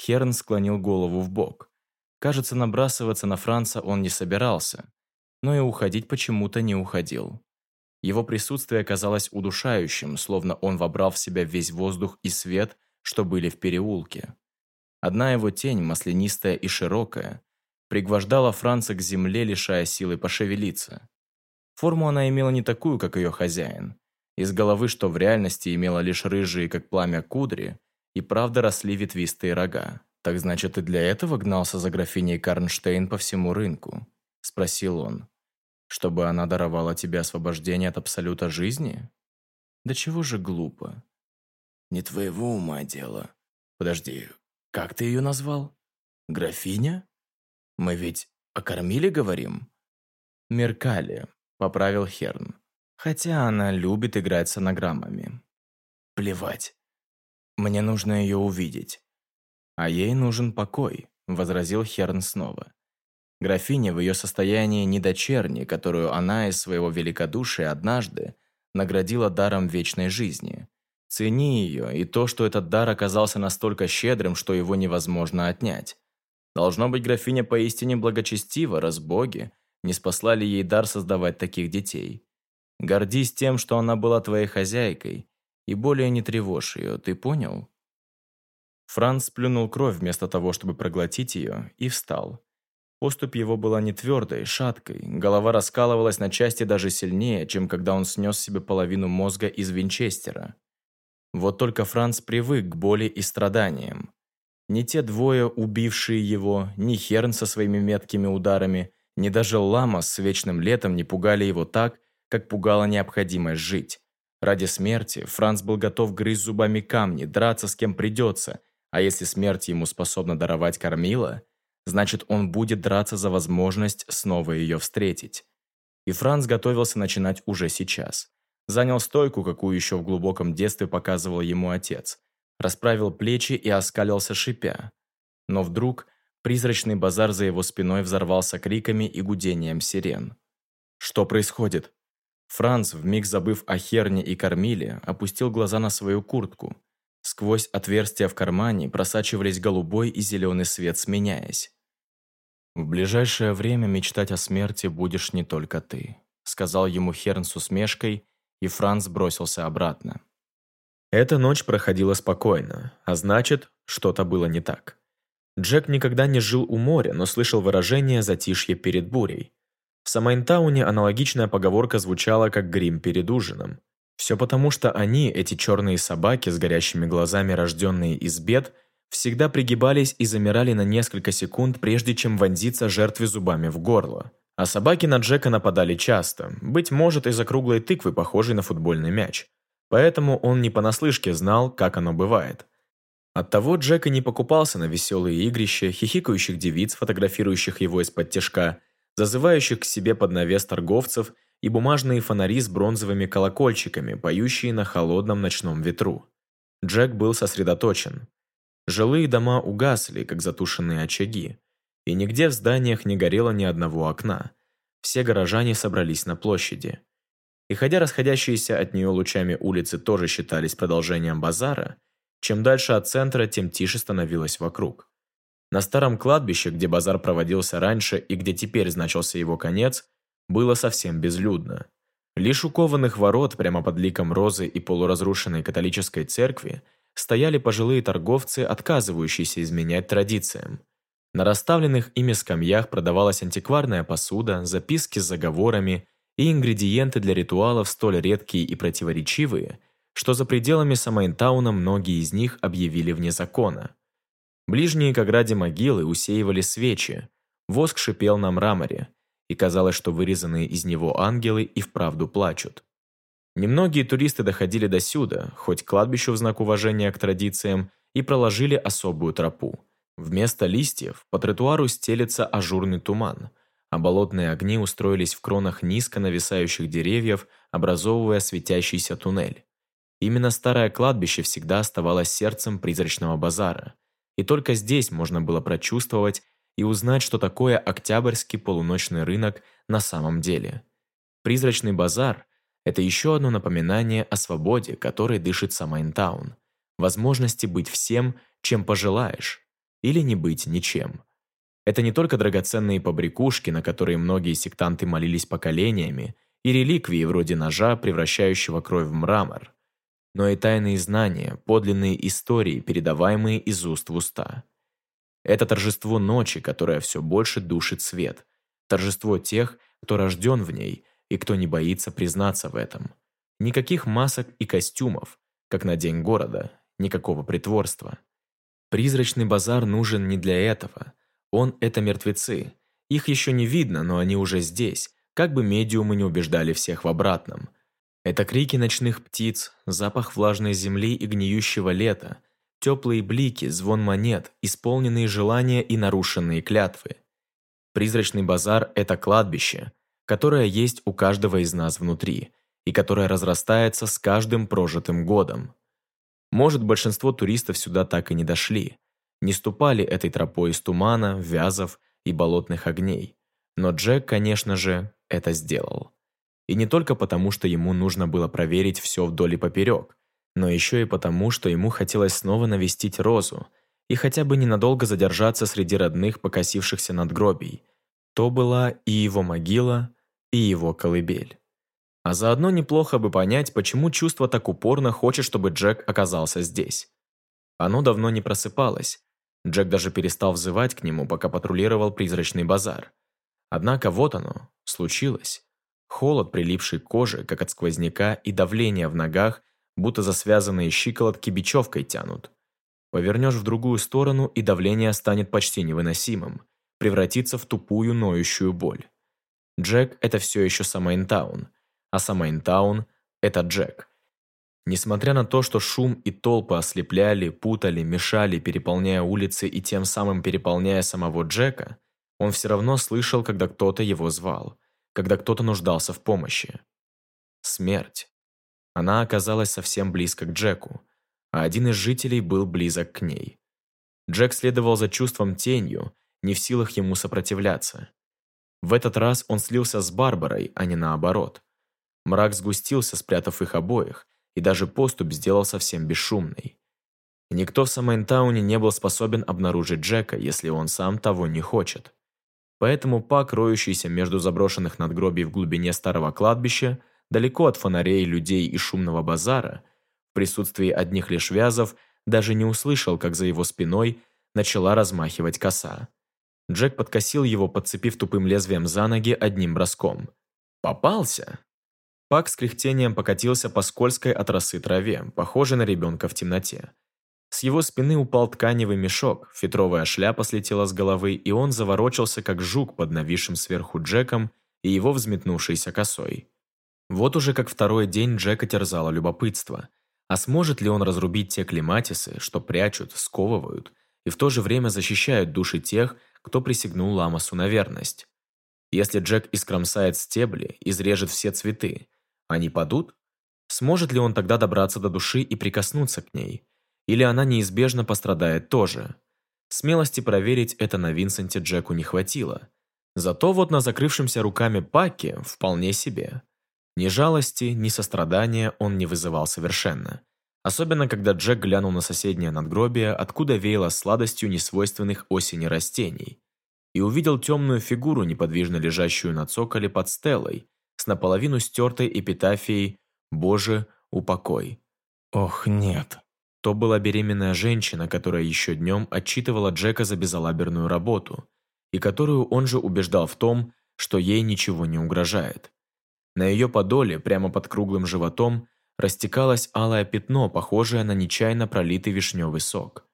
Херн склонил голову в бок. Кажется, набрасываться на Франца он не собирался, но и уходить почему-то не уходил. Его присутствие казалось удушающим, словно он вобрал в себя весь воздух и свет, что были в переулке. Одна его тень, маслянистая и широкая, пригвождала Франца к земле, лишая силы пошевелиться. Форму она имела не такую, как ее хозяин. Из головы, что в реальности имела лишь рыжие, как пламя, кудри, и правда росли ветвистые рога. «Так значит, и для этого гнался за графиней Карнштейн по всему рынку?» – спросил он. «Чтобы она даровала тебе освобождение от абсолюта жизни? Да чего же глупо?» «Не твоего ума дело. Подожди, как ты ее назвал? Графиня? Мы ведь о кормиле говорим?» «Меркали», – поправил Херн. «Хотя она любит играть с анаграммами». «Плевать. Мне нужно ее увидеть». «А ей нужен покой», – возразил Херн снова. Графиня в ее состоянии недочерни, которую она из своего великодушия однажды наградила даром вечной жизни. Цени ее и то, что этот дар оказался настолько щедрым, что его невозможно отнять. Должно быть, графиня поистине благочестива, раз боги – не спаслали ей дар создавать таких детей. Гордись тем, что она была твоей хозяйкой, и более не тревожь ее, ты понял?» Франц сплюнул кровь вместо того, чтобы проглотить ее, и встал. Поступь его была не твердой, шаткой, голова раскалывалась на части даже сильнее, чем когда он снес себе половину мозга из Винчестера. Вот только Франц привык к боли и страданиям. Ни те двое, убившие его, ни Херн со своими меткими ударами, ни даже лама с вечным летом не пугали его так, как пугала необходимость жить. Ради смерти Франц был готов грызть зубами камни, драться с кем придется, а если смерть ему способна даровать кормила, значит он будет драться за возможность снова ее встретить. И Франц готовился начинать уже сейчас. Занял стойку, какую еще в глубоком детстве показывал ему отец, расправил плечи и оскалился шипя. Но вдруг Призрачный базар за его спиной взорвался криками и гудением сирен. Что происходит? Франц, вмиг забыв о Херне и Кормиле, опустил глаза на свою куртку. Сквозь отверстия в кармане просачивались голубой и зеленый свет, сменяясь. «В ближайшее время мечтать о смерти будешь не только ты», сказал ему Херн с усмешкой, и Франц бросился обратно. Эта ночь проходила спокойно, а значит, что-то было не так. Джек никогда не жил у моря, но слышал выражение «затишье перед бурей». В Самайнтауне аналогичная поговорка звучала как грим перед ужином. Все потому, что они, эти черные собаки с горящими глазами, рожденные из бед, всегда пригибались и замирали на несколько секунд, прежде чем вонзиться жертве зубами в горло. А собаки на Джека нападали часто, быть может, из-за круглой тыквы, похожей на футбольный мяч. Поэтому он не понаслышке знал, как оно бывает. Оттого Джек и не покупался на веселые игрища, хихикающих девиц, фотографирующих его из-под тяжка, зазывающих к себе под навес торговцев и бумажные фонари с бронзовыми колокольчиками, поющие на холодном ночном ветру. Джек был сосредоточен. Жилые дома угасли, как затушенные очаги, и нигде в зданиях не горело ни одного окна. Все горожане собрались на площади. И хотя расходящиеся от нее лучами улицы тоже считались продолжением базара, чем дальше от центра, тем тише становилось вокруг. На старом кладбище, где базар проводился раньше и где теперь значился его конец, было совсем безлюдно. Лишь у кованых ворот, прямо под ликом розы и полуразрушенной католической церкви, стояли пожилые торговцы, отказывающиеся изменять традициям. На расставленных ими скамьях продавалась антикварная посуда, записки с заговорами и ингредиенты для ритуалов столь редкие и противоречивые, что за пределами Самайнтауна многие из них объявили вне закона. Ближние к ограде могилы усеивали свечи, воск шипел на мраморе, и казалось, что вырезанные из него ангелы и вправду плачут. Немногие туристы доходили до сюда, хоть кладбищу в знак уважения к традициям, и проложили особую тропу. Вместо листьев по тротуару стелется ажурный туман, а болотные огни устроились в кронах низко нависающих деревьев, образовывая светящийся туннель. Именно старое кладбище всегда оставалось сердцем призрачного базара, и только здесь можно было прочувствовать и узнать, что такое октябрьский полуночный рынок на самом деле. Призрачный базар – это еще одно напоминание о свободе, которой дышит Самайнтаун, возможности быть всем, чем пожелаешь, или не быть ничем. Это не только драгоценные побрякушки, на которые многие сектанты молились поколениями, и реликвии вроде ножа, превращающего кровь в мрамор, но и тайные знания, подлинные истории, передаваемые из уст в уста – это торжество ночи, которое все больше душит свет. Торжество тех, кто рожден в ней и кто не боится признаться в этом. Никаких масок и костюмов, как на День города, никакого притворства. Призрачный базар нужен не для этого. Он – это мертвецы. Их еще не видно, но они уже здесь, как бы медиумы не убеждали всех в обратном. Это крики ночных птиц, запах влажной земли и гниющего лета, теплые блики, звон монет, исполненные желания и нарушенные клятвы. Призрачный базар – это кладбище, которое есть у каждого из нас внутри и которое разрастается с каждым прожитым годом. Может, большинство туристов сюда так и не дошли, не ступали этой тропой из тумана, вязов и болотных огней. Но Джек, конечно же, это сделал. И не только потому, что ему нужно было проверить все вдоль и поперек, но еще и потому, что ему хотелось снова навестить Розу и хотя бы ненадолго задержаться среди родных покосившихся надгробий. То была и его могила, и его колыбель. А заодно неплохо бы понять, почему чувство так упорно хочет, чтобы Джек оказался здесь. Оно давно не просыпалось. Джек даже перестал взывать к нему, пока патрулировал призрачный базар. Однако вот оно, случилось. Холод, прилипший к коже, как от сквозняка, и давление в ногах будто за связанные щиколотки бечевкой тянут. Повернешь в другую сторону, и давление станет почти невыносимым, превратится в тупую ноющую боль. Джек – это все еще Самайнтаун, а Самайнтаун – это Джек. Несмотря на то, что шум и толпы ослепляли, путали, мешали, переполняя улицы и тем самым переполняя самого Джека, он все равно слышал, когда кто-то его звал, когда кто-то нуждался в помощи. Смерть. Она оказалась совсем близко к Джеку, а один из жителей был близок к ней. Джек следовал за чувством тенью, не в силах ему сопротивляться. В этот раз он слился с Барбарой, а не наоборот. Мрак сгустился, спрятав их обоих, и даже поступь сделал совсем бесшумный. Никто в Самайнтауне не был способен обнаружить Джека, если он сам того не хочет. Поэтому Пак, роющийся между заброшенных надгробий в глубине старого кладбища, далеко от фонарей, людей и шумного базара, в присутствии одних лишь вязов, даже не услышал, как за его спиной начала размахивать коса. Джек подкосил его, подцепив тупым лезвием за ноги одним броском. «Попался!» Пак с кряхтением покатился по скользкой от росы траве, похожей на ребенка в темноте. С его спины упал тканевый мешок, фетровая шляпа слетела с головы, и он заворочился, как жук под нависшим сверху Джеком и его взметнувшейся косой. Вот уже как второй день Джека терзало любопытство. А сможет ли он разрубить те клематисы, что прячут, сковывают и в то же время защищают души тех, кто присягнул Ламасу на верность? Если Джек искромсает стебли, изрежет все цветы, они падут? Сможет ли он тогда добраться до души и прикоснуться к ней? Или она неизбежно пострадает тоже? Смелости проверить это на Винсенте Джеку не хватило. Зато вот на закрывшемся руками Паке вполне себе. Ни жалости, ни сострадания он не вызывал совершенно. Особенно, когда Джек глянул на соседнее надгробие, откуда веяло сладостью несвойственных осени растений, и увидел темную фигуру, неподвижно лежащую на цоколе под стелой, с наполовину стертой эпитафией «Боже, упокой». Ох, нет. То была беременная женщина, которая еще днем отчитывала Джека за безалаберную работу, и которую он же убеждал в том, что ей ничего не угрожает. На ее подоле, прямо под круглым животом, растекалось алое пятно, похожее на нечаянно пролитый вишневый сок.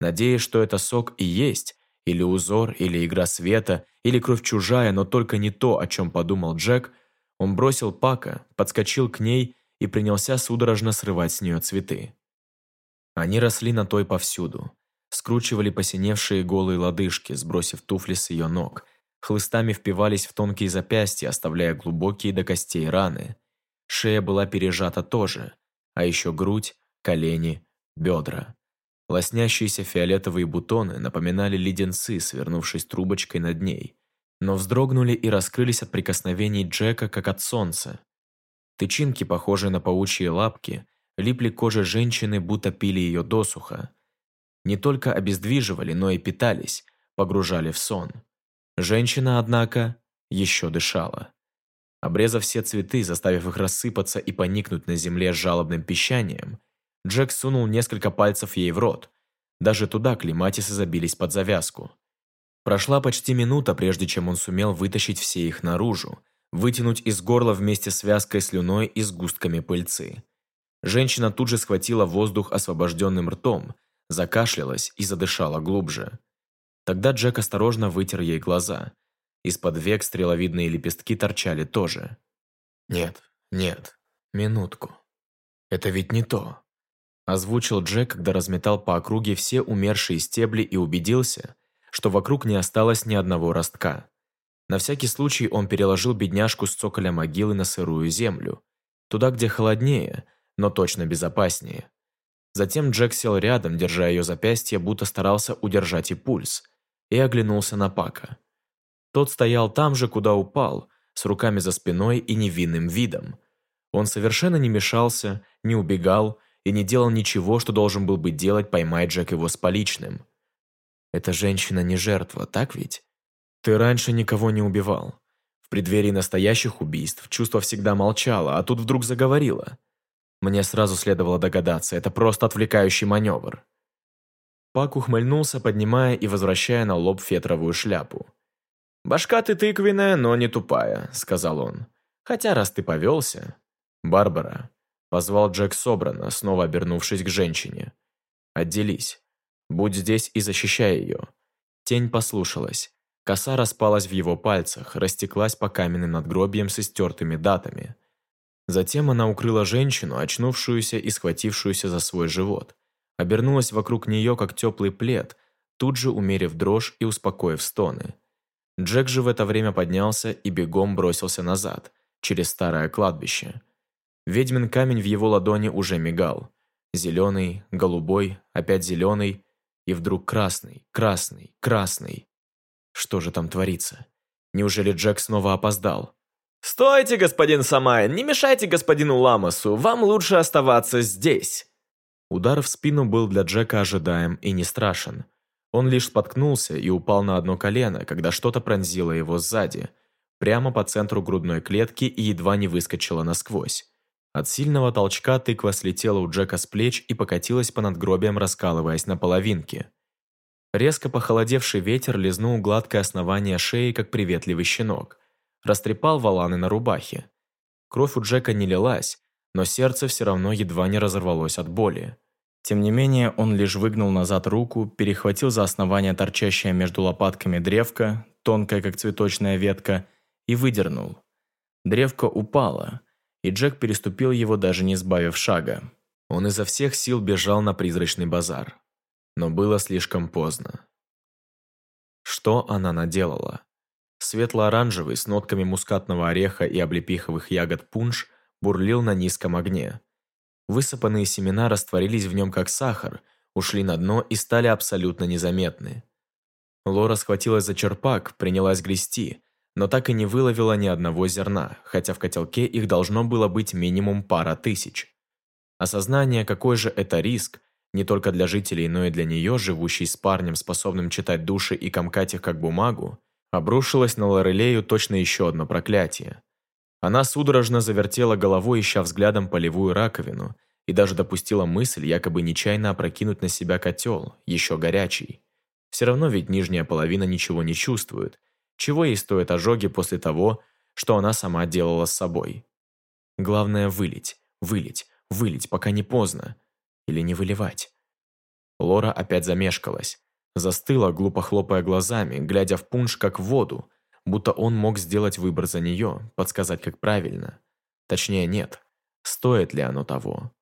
Надеясь, что это сок и есть, или узор, или игра света, или кровь чужая, но только не то, о чем подумал Джек, он бросил Пака, подскочил к ней и принялся судорожно срывать с нее цветы. Они росли на той повсюду. Скручивали посиневшие голые лодыжки, сбросив туфли с ее ног. Хлыстами впивались в тонкие запястья, оставляя глубокие до костей раны. Шея была пережата тоже. А еще грудь, колени, бедра. Лоснящиеся фиолетовые бутоны напоминали леденцы, свернувшись трубочкой над ней. Но вздрогнули и раскрылись от прикосновений Джека, как от солнца. Тычинки, похожие на паучьи лапки, липли к коже женщины, будто пили ее досуха. Не только обездвиживали, но и питались, погружали в сон. Женщина, однако, еще дышала. Обрезав все цветы, заставив их рассыпаться и поникнуть на земле с жалобным пищанием, Джек сунул несколько пальцев ей в рот. Даже туда клематисы забились под завязку. Прошла почти минута, прежде чем он сумел вытащить все их наружу, вытянуть из горла вместе с вязкой слюной и сгустками пыльцы. Женщина тут же схватила воздух освобожденным ртом, закашлялась и задышала глубже. Тогда Джек осторожно вытер ей глаза. Из-под век стреловидные лепестки торчали тоже. «Нет, нет, минутку. Это ведь не то», озвучил Джек, когда разметал по округе все умершие стебли и убедился, что вокруг не осталось ни одного ростка. На всякий случай он переложил бедняжку с цоколя могилы на сырую землю, туда, где холоднее – но точно безопаснее. Затем Джек сел рядом, держа ее запястье, будто старался удержать и пульс, и оглянулся на Пака. Тот стоял там же, куда упал, с руками за спиной и невинным видом. Он совершенно не мешался, не убегал и не делал ничего, что должен был бы делать, поймать Джек его с поличным. «Эта женщина не жертва, так ведь? Ты раньше никого не убивал. В преддверии настоящих убийств чувство всегда молчало, а тут вдруг заговорило. Мне сразу следовало догадаться, это просто отвлекающий маневр. Пак ухмыльнулся, поднимая и возвращая на лоб фетровую шляпу. «Башка ты тыквенная, но не тупая», — сказал он. «Хотя раз ты повелся...» «Барбара», — позвал Джек собрано, снова обернувшись к женщине. «Отделись. Будь здесь и защищай ее». Тень послушалась. Коса распалась в его пальцах, растеклась по каменным надгробиям с истертыми датами. Затем она укрыла женщину, очнувшуюся и схватившуюся за свой живот. Обернулась вокруг нее, как теплый плед, тут же умерив дрожь и успокоив стоны. Джек же в это время поднялся и бегом бросился назад, через старое кладбище. Ведьмин камень в его ладони уже мигал. Зеленый, голубой, опять зеленый, и вдруг красный, красный, красный. Что же там творится? Неужели Джек снова опоздал? «Стойте, господин Самайн, не мешайте господину Ламасу, вам лучше оставаться здесь!» Удар в спину был для Джека ожидаем и не страшен. Он лишь споткнулся и упал на одно колено, когда что-то пронзило его сзади, прямо по центру грудной клетки и едва не выскочило насквозь. От сильного толчка тыква слетела у Джека с плеч и покатилась по надгробиям, раскалываясь на половинки. Резко похолодевший ветер лизнул гладкое основание шеи, как приветливый щенок растрепал валаны на рубахе. Кровь у Джека не лилась, но сердце все равно едва не разорвалось от боли. Тем не менее, он лишь выгнул назад руку, перехватил за основание торчащее между лопатками древко, тонкое, как цветочная ветка, и выдернул. Древко упало, и Джек переступил его, даже не сбавив шага. Он изо всех сил бежал на призрачный базар. Но было слишком поздно. Что она наделала? Светло-оранжевый, с нотками мускатного ореха и облепиховых ягод пунш, бурлил на низком огне. Высыпанные семена растворились в нем как сахар, ушли на дно и стали абсолютно незаметны. Лора схватилась за черпак, принялась грести, но так и не выловила ни одного зерна, хотя в котелке их должно было быть минимум пара тысяч. Осознание, какой же это риск, не только для жителей, но и для нее, живущей с парнем, способным читать души и комкать их как бумагу, обрушилось на Лорелею точно еще одно проклятие. Она судорожно завертела головой, ища взглядом полевую раковину, и даже допустила мысль якобы нечаянно опрокинуть на себя котел, еще горячий. Все равно ведь нижняя половина ничего не чувствует. Чего ей стоят ожоги после того, что она сама делала с собой? Главное вылить, вылить, вылить, пока не поздно. Или не выливать. Лора опять замешкалась. Застыла, глупо хлопая глазами, глядя в пунш как в воду, будто он мог сделать выбор за нее, подсказать, как правильно. Точнее, нет. Стоит ли оно того?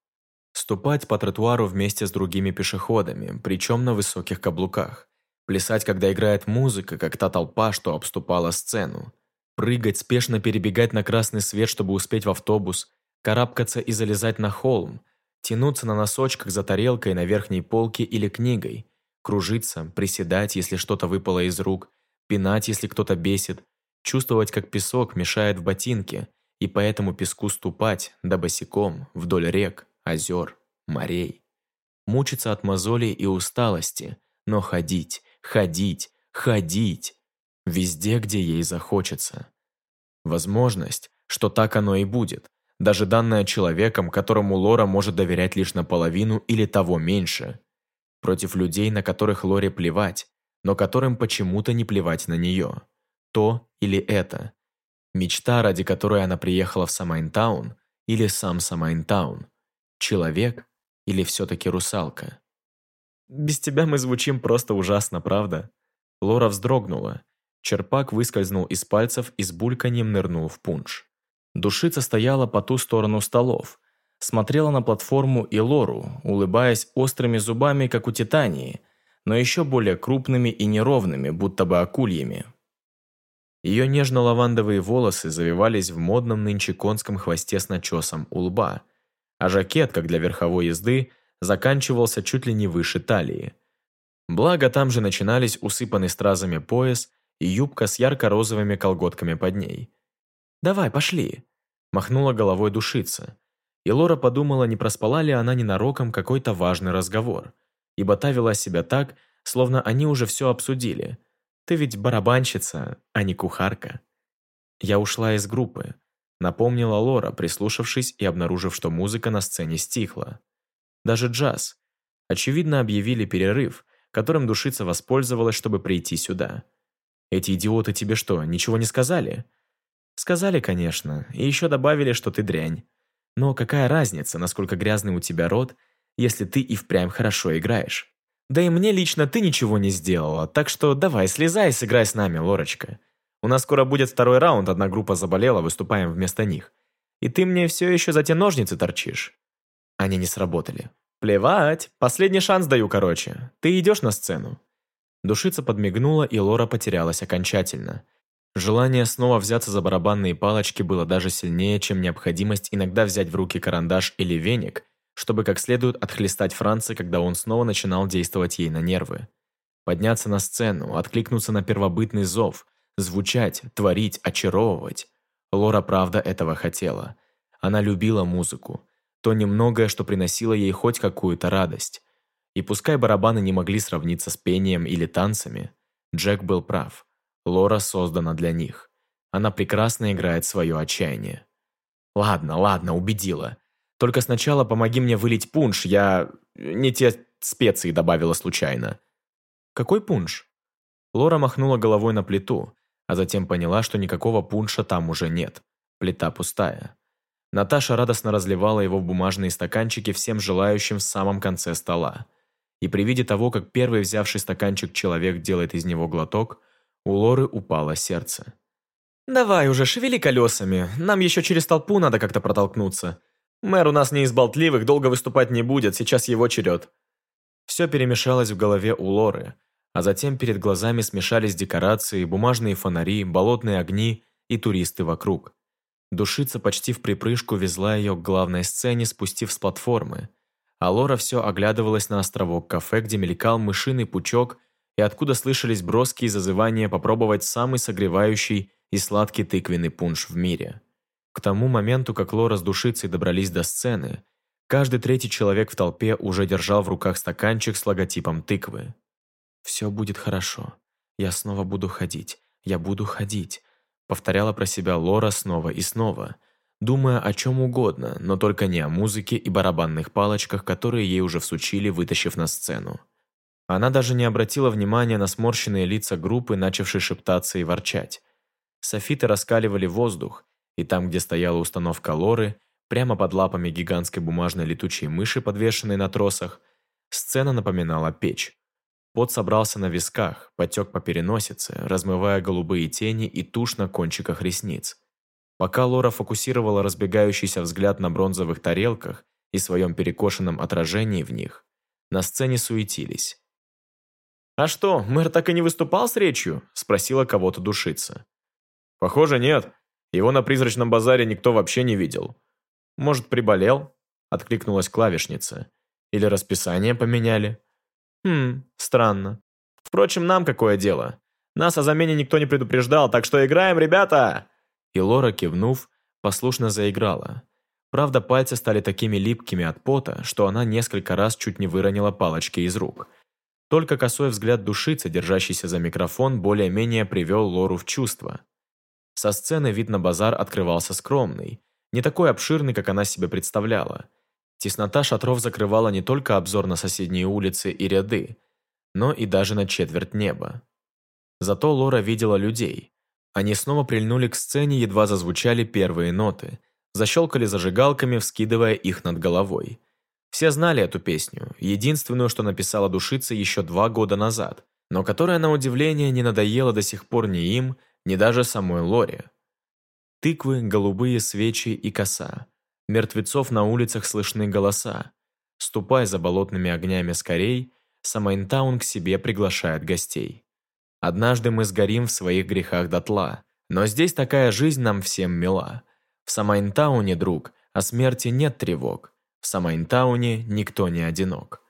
Ступать по тротуару вместе с другими пешеходами, причем на высоких каблуках. Плясать, когда играет музыка, как та толпа, что обступала сцену. Прыгать, спешно перебегать на красный свет, чтобы успеть в автобус. Карабкаться и залезать на холм. Тянуться на носочках за тарелкой на верхней полке или книгой. Кружиться, приседать, если что-то выпало из рук пинать, если кто-то бесит, чувствовать, как песок мешает в ботинке, и по этому песку ступать, да босиком, вдоль рек, озер, морей. Мучиться от мозолей и усталости, но ходить, ходить, ходить, везде, где ей захочется. Возможность, что так оно и будет, даже данная человеком, которому Лора может доверять лишь наполовину или того меньше. Против людей, на которых Лоре плевать, но которым почему-то не плевать на нее. То или это. Мечта, ради которой она приехала в Самайнтаун, или сам Самайнтаун. Человек или все-таки русалка? «Без тебя мы звучим просто ужасно, правда?» Лора вздрогнула. Черпак выскользнул из пальцев и с бульканьем нырнул в пунш. Душица стояла по ту сторону столов, смотрела на платформу и Лору, улыбаясь острыми зубами, как у Титании, но еще более крупными и неровными, будто бы акульями. Ее нежно-лавандовые волосы завивались в модном нынче конском хвосте с начесом у лба, а жакет, как для верховой езды, заканчивался чуть ли не выше талии. Благо, там же начинались усыпанный стразами пояс и юбка с ярко-розовыми колготками под ней. «Давай, пошли!» – махнула головой душица. И Лора подумала, не проспала ли она ненароком какой-то важный разговор – ибо та вела себя так, словно они уже все обсудили. Ты ведь барабанщица, а не кухарка. Я ушла из группы, напомнила Лора, прислушавшись и обнаружив, что музыка на сцене стихла. Даже джаз. Очевидно, объявили перерыв, которым душица воспользовалась, чтобы прийти сюда. Эти идиоты тебе что, ничего не сказали? Сказали, конечно, и еще добавили, что ты дрянь. Но какая разница, насколько грязный у тебя рот – если ты и впрямь хорошо играешь. Да и мне лично ты ничего не сделала, так что давай, слезай сыграй с нами, Лорочка. У нас скоро будет второй раунд, одна группа заболела, выступаем вместо них. И ты мне все еще за те ножницы торчишь. Они не сработали. Плевать, последний шанс даю, короче. Ты идешь на сцену. Душица подмигнула, и Лора потерялась окончательно. Желание снова взяться за барабанные палочки было даже сильнее, чем необходимость иногда взять в руки карандаш или веник чтобы как следует отхлестать Франца, когда он снова начинал действовать ей на нервы. Подняться на сцену, откликнуться на первобытный зов, звучать, творить, очаровывать. Лора правда этого хотела. Она любила музыку. То немногое, что приносило ей хоть какую-то радость. И пускай барабаны не могли сравниться с пением или танцами, Джек был прав. Лора создана для них. Она прекрасно играет свое отчаяние. «Ладно, ладно, убедила. Только сначала помоги мне вылить пунш, я не те специи добавила случайно». «Какой пунш?» Лора махнула головой на плиту, а затем поняла, что никакого пунша там уже нет. Плита пустая. Наташа радостно разливала его в бумажные стаканчики всем желающим в самом конце стола. И при виде того, как первый взявший стаканчик человек делает из него глоток, у Лоры упало сердце. «Давай уже, шевели колесами, нам еще через толпу надо как-то протолкнуться. Мэр у нас не из болтливых, долго выступать не будет, сейчас его черед». Все перемешалось в голове у Лоры, а затем перед глазами смешались декорации, бумажные фонари, болотные огни и туристы вокруг. Душица почти в припрыжку везла ее к главной сцене, спустив с платформы. А Лора все оглядывалась на островок кафе, где мелькал мышиный пучок и откуда слышались броские зазывания попробовать самый согревающий и сладкий тыквенный пунш в мире. К тому моменту, как Лора с душицей добрались до сцены, каждый третий человек в толпе уже держал в руках стаканчик с логотипом тыквы. «Все будет хорошо. Я снова буду ходить. Я буду ходить повторяла про себя Лора снова и снова, думая о чем угодно, но только не о музыке и барабанных палочках, которые ей уже всучили, вытащив на сцену. Она даже не обратила внимания на сморщенные лица группы, начавшей шептаться и ворчать. Софиты раскаливали воздух, и там, где стояла установка Лоры, прямо под лапами гигантской бумажной летучей мыши, подвешенной на тросах, сцена напоминала печь. Пот собрался на висках, потек по переносице, размывая голубые тени и тушь на кончиках ресниц. Пока Лора фокусировала разбегающийся взгляд на бронзовых тарелках и своем перекошенном отражении в них, на сцене суетились. «А что, мэр так и не выступал с речью?» – спросила кого-то душица. «Похоже, нет. Его на призрачном базаре никто вообще не видел. Может, приболел?» – откликнулась клавишница. «Или расписание поменяли?» Хм, странно. Впрочем, нам какое дело? Нас о замене никто не предупреждал, так что играем, ребята!» И Лора, кивнув, послушно заиграла. Правда, пальцы стали такими липкими от пота, что она несколько раз чуть не выронила палочки из рук. Только косой взгляд душицы, держащийся за микрофон, более-менее привел Лору в чувство. Со сцены вид на базар открывался скромный, не такой обширный, как она себе представляла. Теснота шатров закрывала не только обзор на соседние улицы и ряды, но и даже на четверть неба. Зато Лора видела людей. Они снова прильнули к сцене, едва зазвучали первые ноты, защелкали зажигалками, вскидывая их над головой. Все знали эту песню, единственную, что написала Душица еще два года назад, но которая, на удивление, не надоела до сих пор ни им, ни даже самой Лоре. Тыквы, голубые свечи и коса – Мертвецов на улицах слышны голоса. Ступай за болотными огнями скорей, Самайнтаун к себе приглашает гостей. Однажды мы сгорим в своих грехах дотла, но здесь такая жизнь нам всем мила. В Самайнтауне, друг, о смерти нет тревог. В Самайнтауне никто не одинок.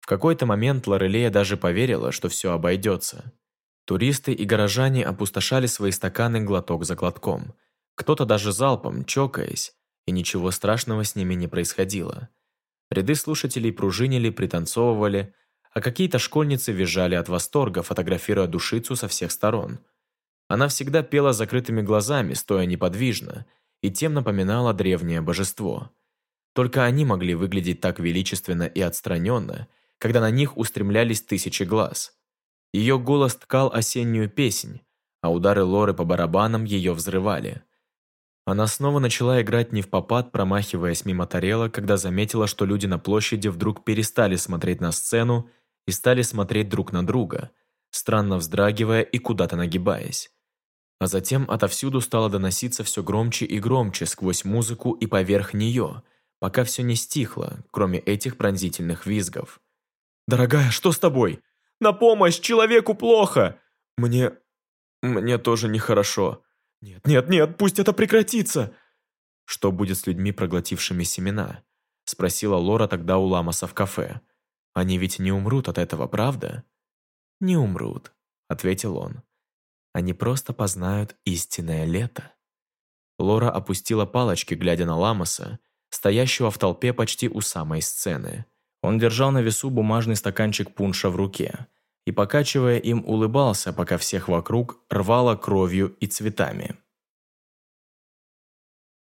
В какой-то момент Лорелея даже поверила, что все обойдется. Туристы и горожане опустошали свои стаканы глоток за глотком. Кто-то даже залпом, чокаясь, и ничего страшного с ними не происходило. Ряды слушателей пружинили, пританцовывали, а какие-то школьницы визжали от восторга, фотографируя душицу со всех сторон. Она всегда пела закрытыми глазами, стоя неподвижно, и тем напоминала древнее божество. Только они могли выглядеть так величественно и отстраненно, когда на них устремлялись тысячи глаз. Ее голос ткал осеннюю песнь, а удары Лоры по барабанам ее взрывали. Она снова начала играть не в попад, промахиваясь мимо тарелок, когда заметила, что люди на площади вдруг перестали смотреть на сцену и стали смотреть друг на друга, странно вздрагивая и куда-то нагибаясь. А затем отовсюду стало доноситься все громче и громче сквозь музыку и поверх нее, пока все не стихло, кроме этих пронзительных визгов. «Дорогая, что с тобой? На помощь! Человеку плохо! Мне... мне тоже нехорошо!» «Нет, нет, нет, пусть это прекратится!» «Что будет с людьми, проглотившими семена?» Спросила Лора тогда у Ламаса в кафе. «Они ведь не умрут от этого, правда?» «Не умрут», — ответил он. «Они просто познают истинное лето». Лора опустила палочки, глядя на Ламаса, стоящего в толпе почти у самой сцены. Он держал на весу бумажный стаканчик пунша в руке и, покачивая им, улыбался, пока всех вокруг рвало кровью и цветами.